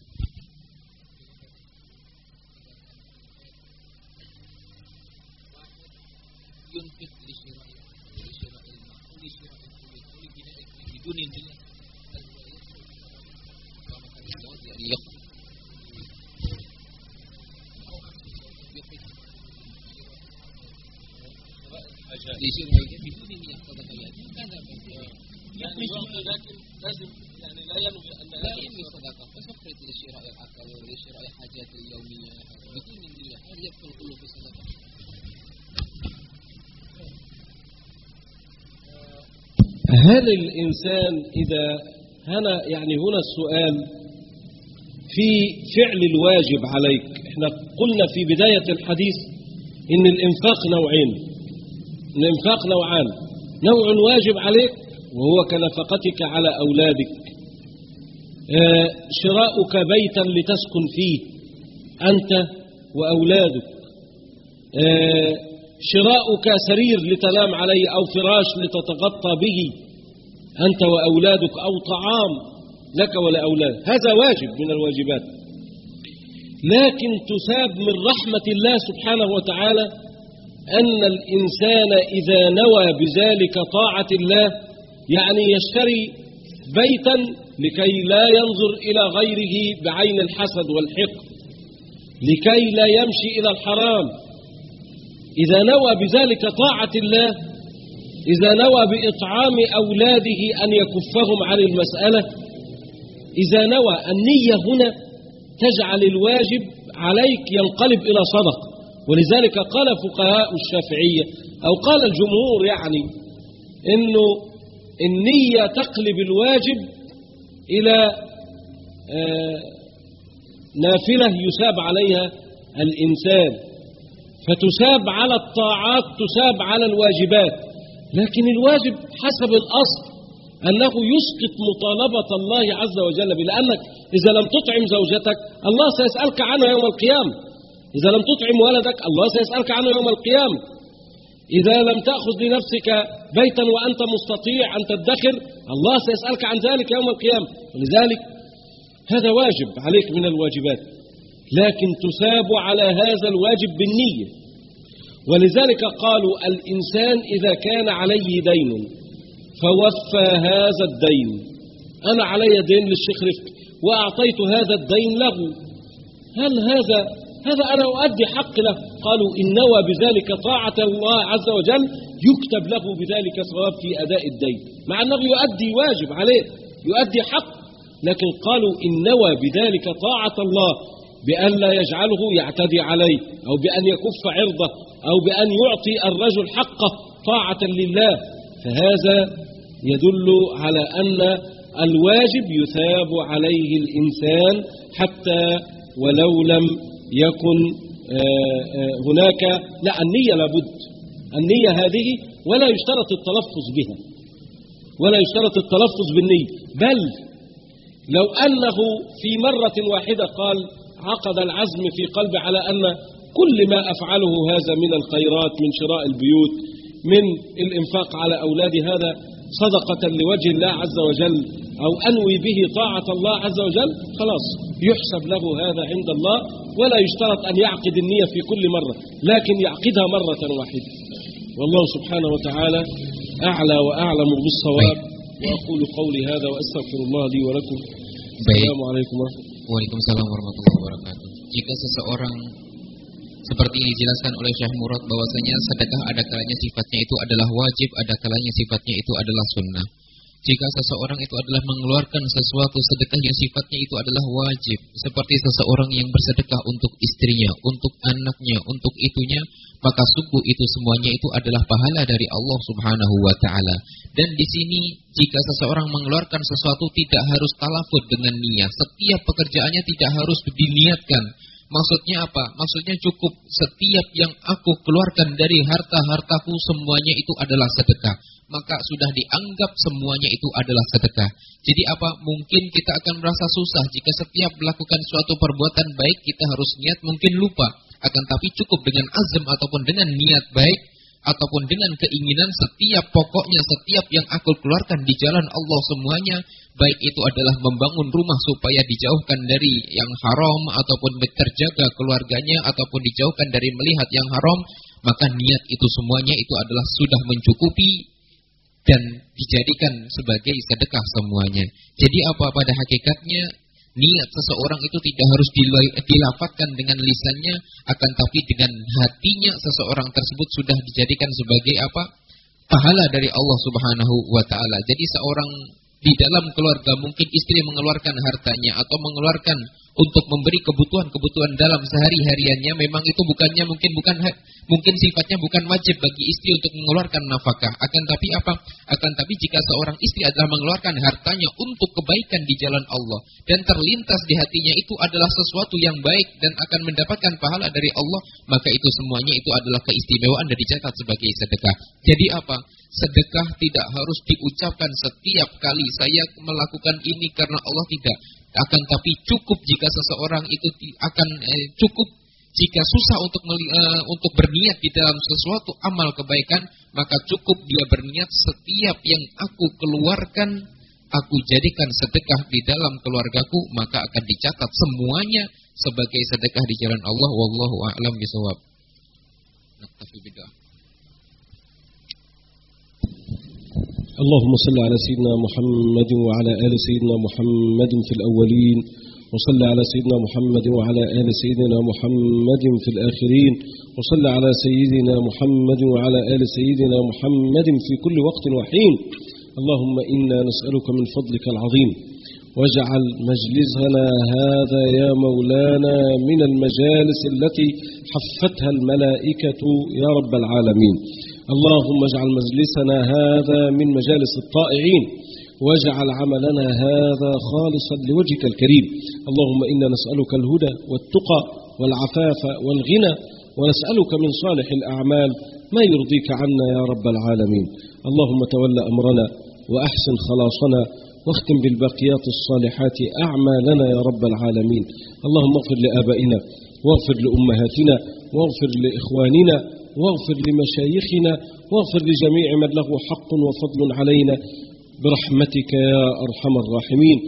Speaker 5: لشراء العقل ولشراء اليوميه بدون من الله هل في صدقه؟
Speaker 4: هل الإنسان إذا هنا يعني هنا السؤال في فعل الواجب عليك إحنا قلنا في بداية الحديث إن الإنفاق نوعين الإنفاق نوعان. نوع واجب عليك وهو كنفقتك على أولادك. آه شراؤك بيتا لتسكن فيه أنت وأولادك. آه شراؤك سرير لتنام عليه أو فراش لتتغطى به أنت وأولادك أو طعام لك ولأولادك. هذا واجب من الواجبات. لكن تساب من رحمة الله سبحانه وتعالى أن الإنسان إذا نوى بذلك طاعة الله يعني يشتري بيتا لكي لا ينظر إلى غيره بعين الحسد والحقد لكي لا يمشي إلى الحرام. إذا نوى بذلك طاعة الله إذا نوى بإطعام أولاده أن يكفهم عن المسألة إذا نوى النية هنا تجعل الواجب عليك ينقلب إلى صدق. ولذلك قال فقهاء الشافعية أو قال الجمهور يعني إنه النية تقلب الواجب إلى نافلة يساب عليها الإنسان فتساب على الطاعات تساب على الواجبات لكن الواجب حسب الأصل أنه يسقط مطالبة الله عز وجل لأنك إذا لم تطعم زوجتك الله سيسألك عنها يوم القيامة. إذا لم تطعم ولدك الله سيسألك عنه يوم القيامة إذا لم تأخذ لنفسك بيتا وأنت مستطيع أن تدخر الله سيسألك عن ذلك يوم القيامة ولذلك هذا واجب عليك من الواجبات لكن تثاب على هذا الواجب بالنية. ولذلك قالوا الإنسان إذا كان عليه دين فوفى هذا الدين. أنا علي دين للشيخ رفق وأعطيت هذا الدين له. هل هذا هذا أنا أؤدي حق له؟ قالوا إن نوى بذلك طاعة الله عز وجل يكتب له بذلك ثواب في أداء الدين. مع أنه يؤدي واجب عليه يؤدي حق لكن قالوا إن نوى بذلك طاعة الله بأن لا يجعله يعتدي عليه أو بأن يكف عرضه أو بأن يعطي الرجل حقه طاعة لله. فهذا يدل على أن الواجب يثاب عليه الإنسان حتى ولو لم يكن هناك لا النية لابد. النية هذه ولا يشترط التلفظ بها ولا يشترط التلفظ بالنية. بل لو أنه في مرة واحدة قال عقد العزم في قلبه على أن كل ما أفعله هذا من الخيرات من شراء البيوت من الإنفاق على أولادي هذا صدقة لوجه الله عز وجل. أو أنوي به طاعة الله عز وجل خلاص يحسب له هذا عند الله ولا يشترط أن يعقد النية في كل مرة لكن يعقدها مرة واحدة والله سبحانه وتعالى أعلى وأعلم بالصواب وأقول قولي هذا وأستغفر الله لي ولكم السلام عليكم ورحمة الله
Speaker 5: Waalaikumsalam warahmatullahi wabarakatuh. Jika seseorang seperti dijelaskan oleh Syekh Murad bahwasanya sedekah ada kalanya sifatnya itu adalah wajib, ada kalanya sifatnya itu adalah sunnah. Jika seseorang itu adalah mengeluarkan sesuatu sedekah yang sifatnya itu adalah wajib, seperti seseorang yang bersedekah untuk istrinya, untuk anaknya, untuk itunya, maka sungguh itu semuanya itu adalah pahala dari Allah Subhanahu wa taala. Dan di sini jika seseorang mengeluarkan sesuatu tidak harus talafut dengan niat. Setiap pekerjaannya tidak harus diniatkan. Maksudnya apa? Maksudnya cukup setiap yang aku keluarkan dari harta-hartaku semuanya itu adalah sedekah maka sudah dianggap semuanya itu adalah sedekah. Jadi apa? Mungkin kita akan merasa susah jika setiap melakukan suatu perbuatan baik kita harus niat mungkin lupa. Akan tapi cukup dengan azam ataupun dengan niat baik ataupun dengan keinginan setiap pokoknya setiap yang aku keluarkan di jalan Allah semuanya baik itu adalah membangun rumah supaya dijauhkan dari yang haram ataupun terjaga keluarganya ataupun dijauhkan dari melihat yang haram maka niat itu semuanya itu adalah sudah mencukupi dan dijadikan sebagai sedekah semuanya. Jadi apa pada hakikatnya niat seseorang itu tidak harus dilafatkan dengan lisannya akan tapi dengan hatinya seseorang tersebut sudah dijadikan sebagai apa? pahala dari Allah Subhanahu wa taala. Jadi seorang di dalam keluarga mungkin istri mengeluarkan hartanya atau mengeluarkan untuk memberi kebutuhan-kebutuhan dalam sehari-hariannya memang itu bukannya mungkin bukan mungkin sifatnya bukan wajib bagi istri untuk mengeluarkan nafkah. Akan tapi apa? Akan tapi jika seorang istri adalah mengeluarkan hartanya untuk kebaikan di jalan Allah dan terlintas di hatinya itu adalah sesuatu yang baik dan akan mendapatkan pahala dari Allah maka itu semuanya itu adalah keistimewaan dan dicatat sebagai sedekah. Jadi apa? Sedekah tidak harus diucapkan setiap kali saya melakukan ini karena Allah tidak akan tapi cukup jika seseorang itu akan eh, cukup jika susah untuk uh, untuk berniat di dalam sesuatu amal kebaikan, maka cukup dia berniat setiap yang aku keluarkan aku jadikan sedekah di dalam keluargaku, maka akan dicatat semuanya sebagai sedekah di jalan Allah wallahu a'lam bisawab. Naktafi bidah.
Speaker 4: اللهم صل على سيدنا محمد وعلى آل سيدنا محمد في الأولين وصل على سيدنا محمد وعلى آل سيدنا محمد في الآخرين وصل على سيدنا محمد وعلى آل سيدنا محمد في كل وقت وحين. اللهم إنا نسألك من فضلك العظيم. واجعل مجلسنا هذا يا مولانا من المجالس التي حفتها الملائكة يا رب العالمين. اللهم اجعل مجلسنا هذا من مجالس الطائعين واجعل عملنا هذا خالصا لوجهك الكريم. اللهم إنا نسألك الهدى والتقى والعفاف والغنى ونسألك من صالح الأعمال ما يرضيك عنا يا رب العالمين. اللهم تول أمرنا وأحسن خلاصنا واختم بالباقيات الصالحات أعمالنا يا رب العالمين. اللهم اغفر لآبائنا واغفر لأمهاتنا واغفر لإخواننا واغفر لمشايخنا واغفر لجميع من له حق وفضل علينا. برحمتك يا أرحم الراحمين.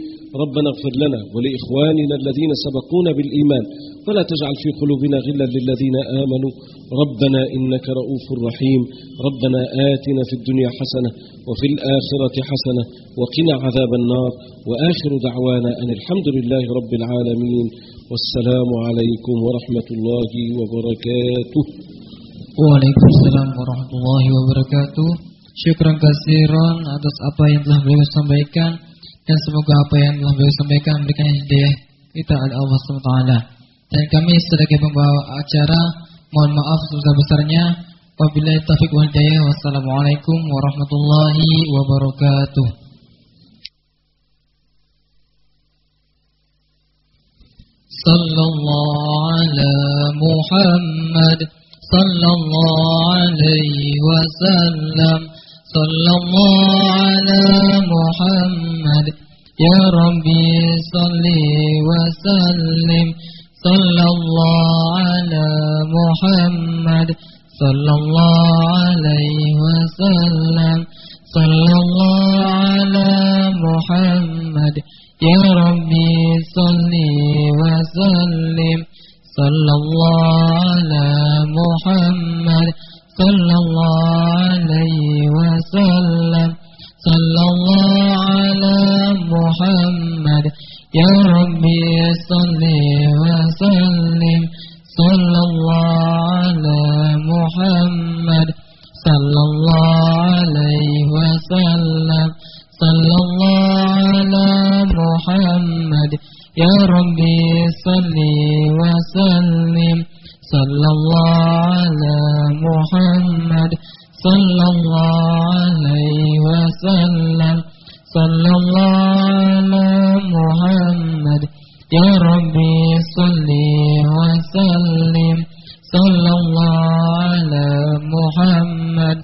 Speaker 4: ربنا اغفر لنا ولإخواننا الذين سبقونا بالإيمان. ولا تجعل في قلوبنا غلا للذين آمنوا. ربنا إنك رؤوف رحيم. ربنا آتنا في الدنيا حسنة وفي الآخرة حسنة وقنا عذاب النار. وآخر دعوانا أن الحمد لله رب العالمين. والسلام عليكم ورحمة الله وبركاته.
Speaker 2: Waalaikumsalam warahmatullahi wabarakatuh. Syukran kasiran atas apa yang telah beliau sampaikan dan semoga apa yang telah beliau sampaikan memberikan hidayah kita oleh Allah SWT. Dan kami sebagai pembawa acara mohon maaf sebesar-besarnya. Wabillahi taufiq wal hidayah. Wassalamualaikum warahmatullahi wabarakatuh. Sallallahu ala Muhammad صلى الله عليه وسلم. صلى الله على محمد. يا ربي صل وسلم. صلى الله على محمد. صلى الله عليه وسلم. صلى الله على محمد. يا ربي صل وسلم. صلى الله على محمد صلى الله عليه وسلم. صلى الله على محمد. يا ربي صل وسلم. صلى الله على محمد. صلى الله عليه وسلم. صلى الله على محمد. صل وسلم. صلى الله على محمد. صلى الله عليه وسلم. صلى الله على محمد. يا ربي صل وسلم. صلى الله على محمد.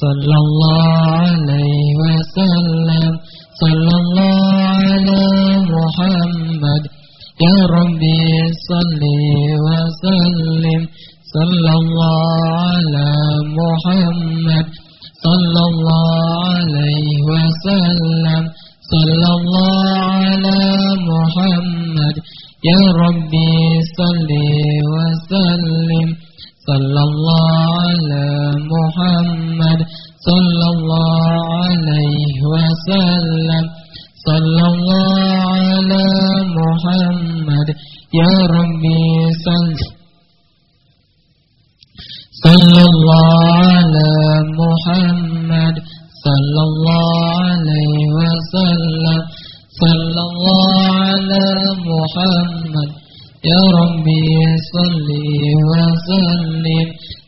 Speaker 2: صلى الله عليه وسلم. صلى الله على محمد. يا ربي صل وسلم. صلى الله على محمد. صلى الله عليه وسلم. صلى الله على محمد. يا ربي صل وسلم. صلى الله على محمد. صلى الله عليه وسلم. صلى الله على محمد. يا ربي صل. صلى الله على محمد. صلى الله عليه وسلم. صلى الله على محمد. يا ربي صل وسلم.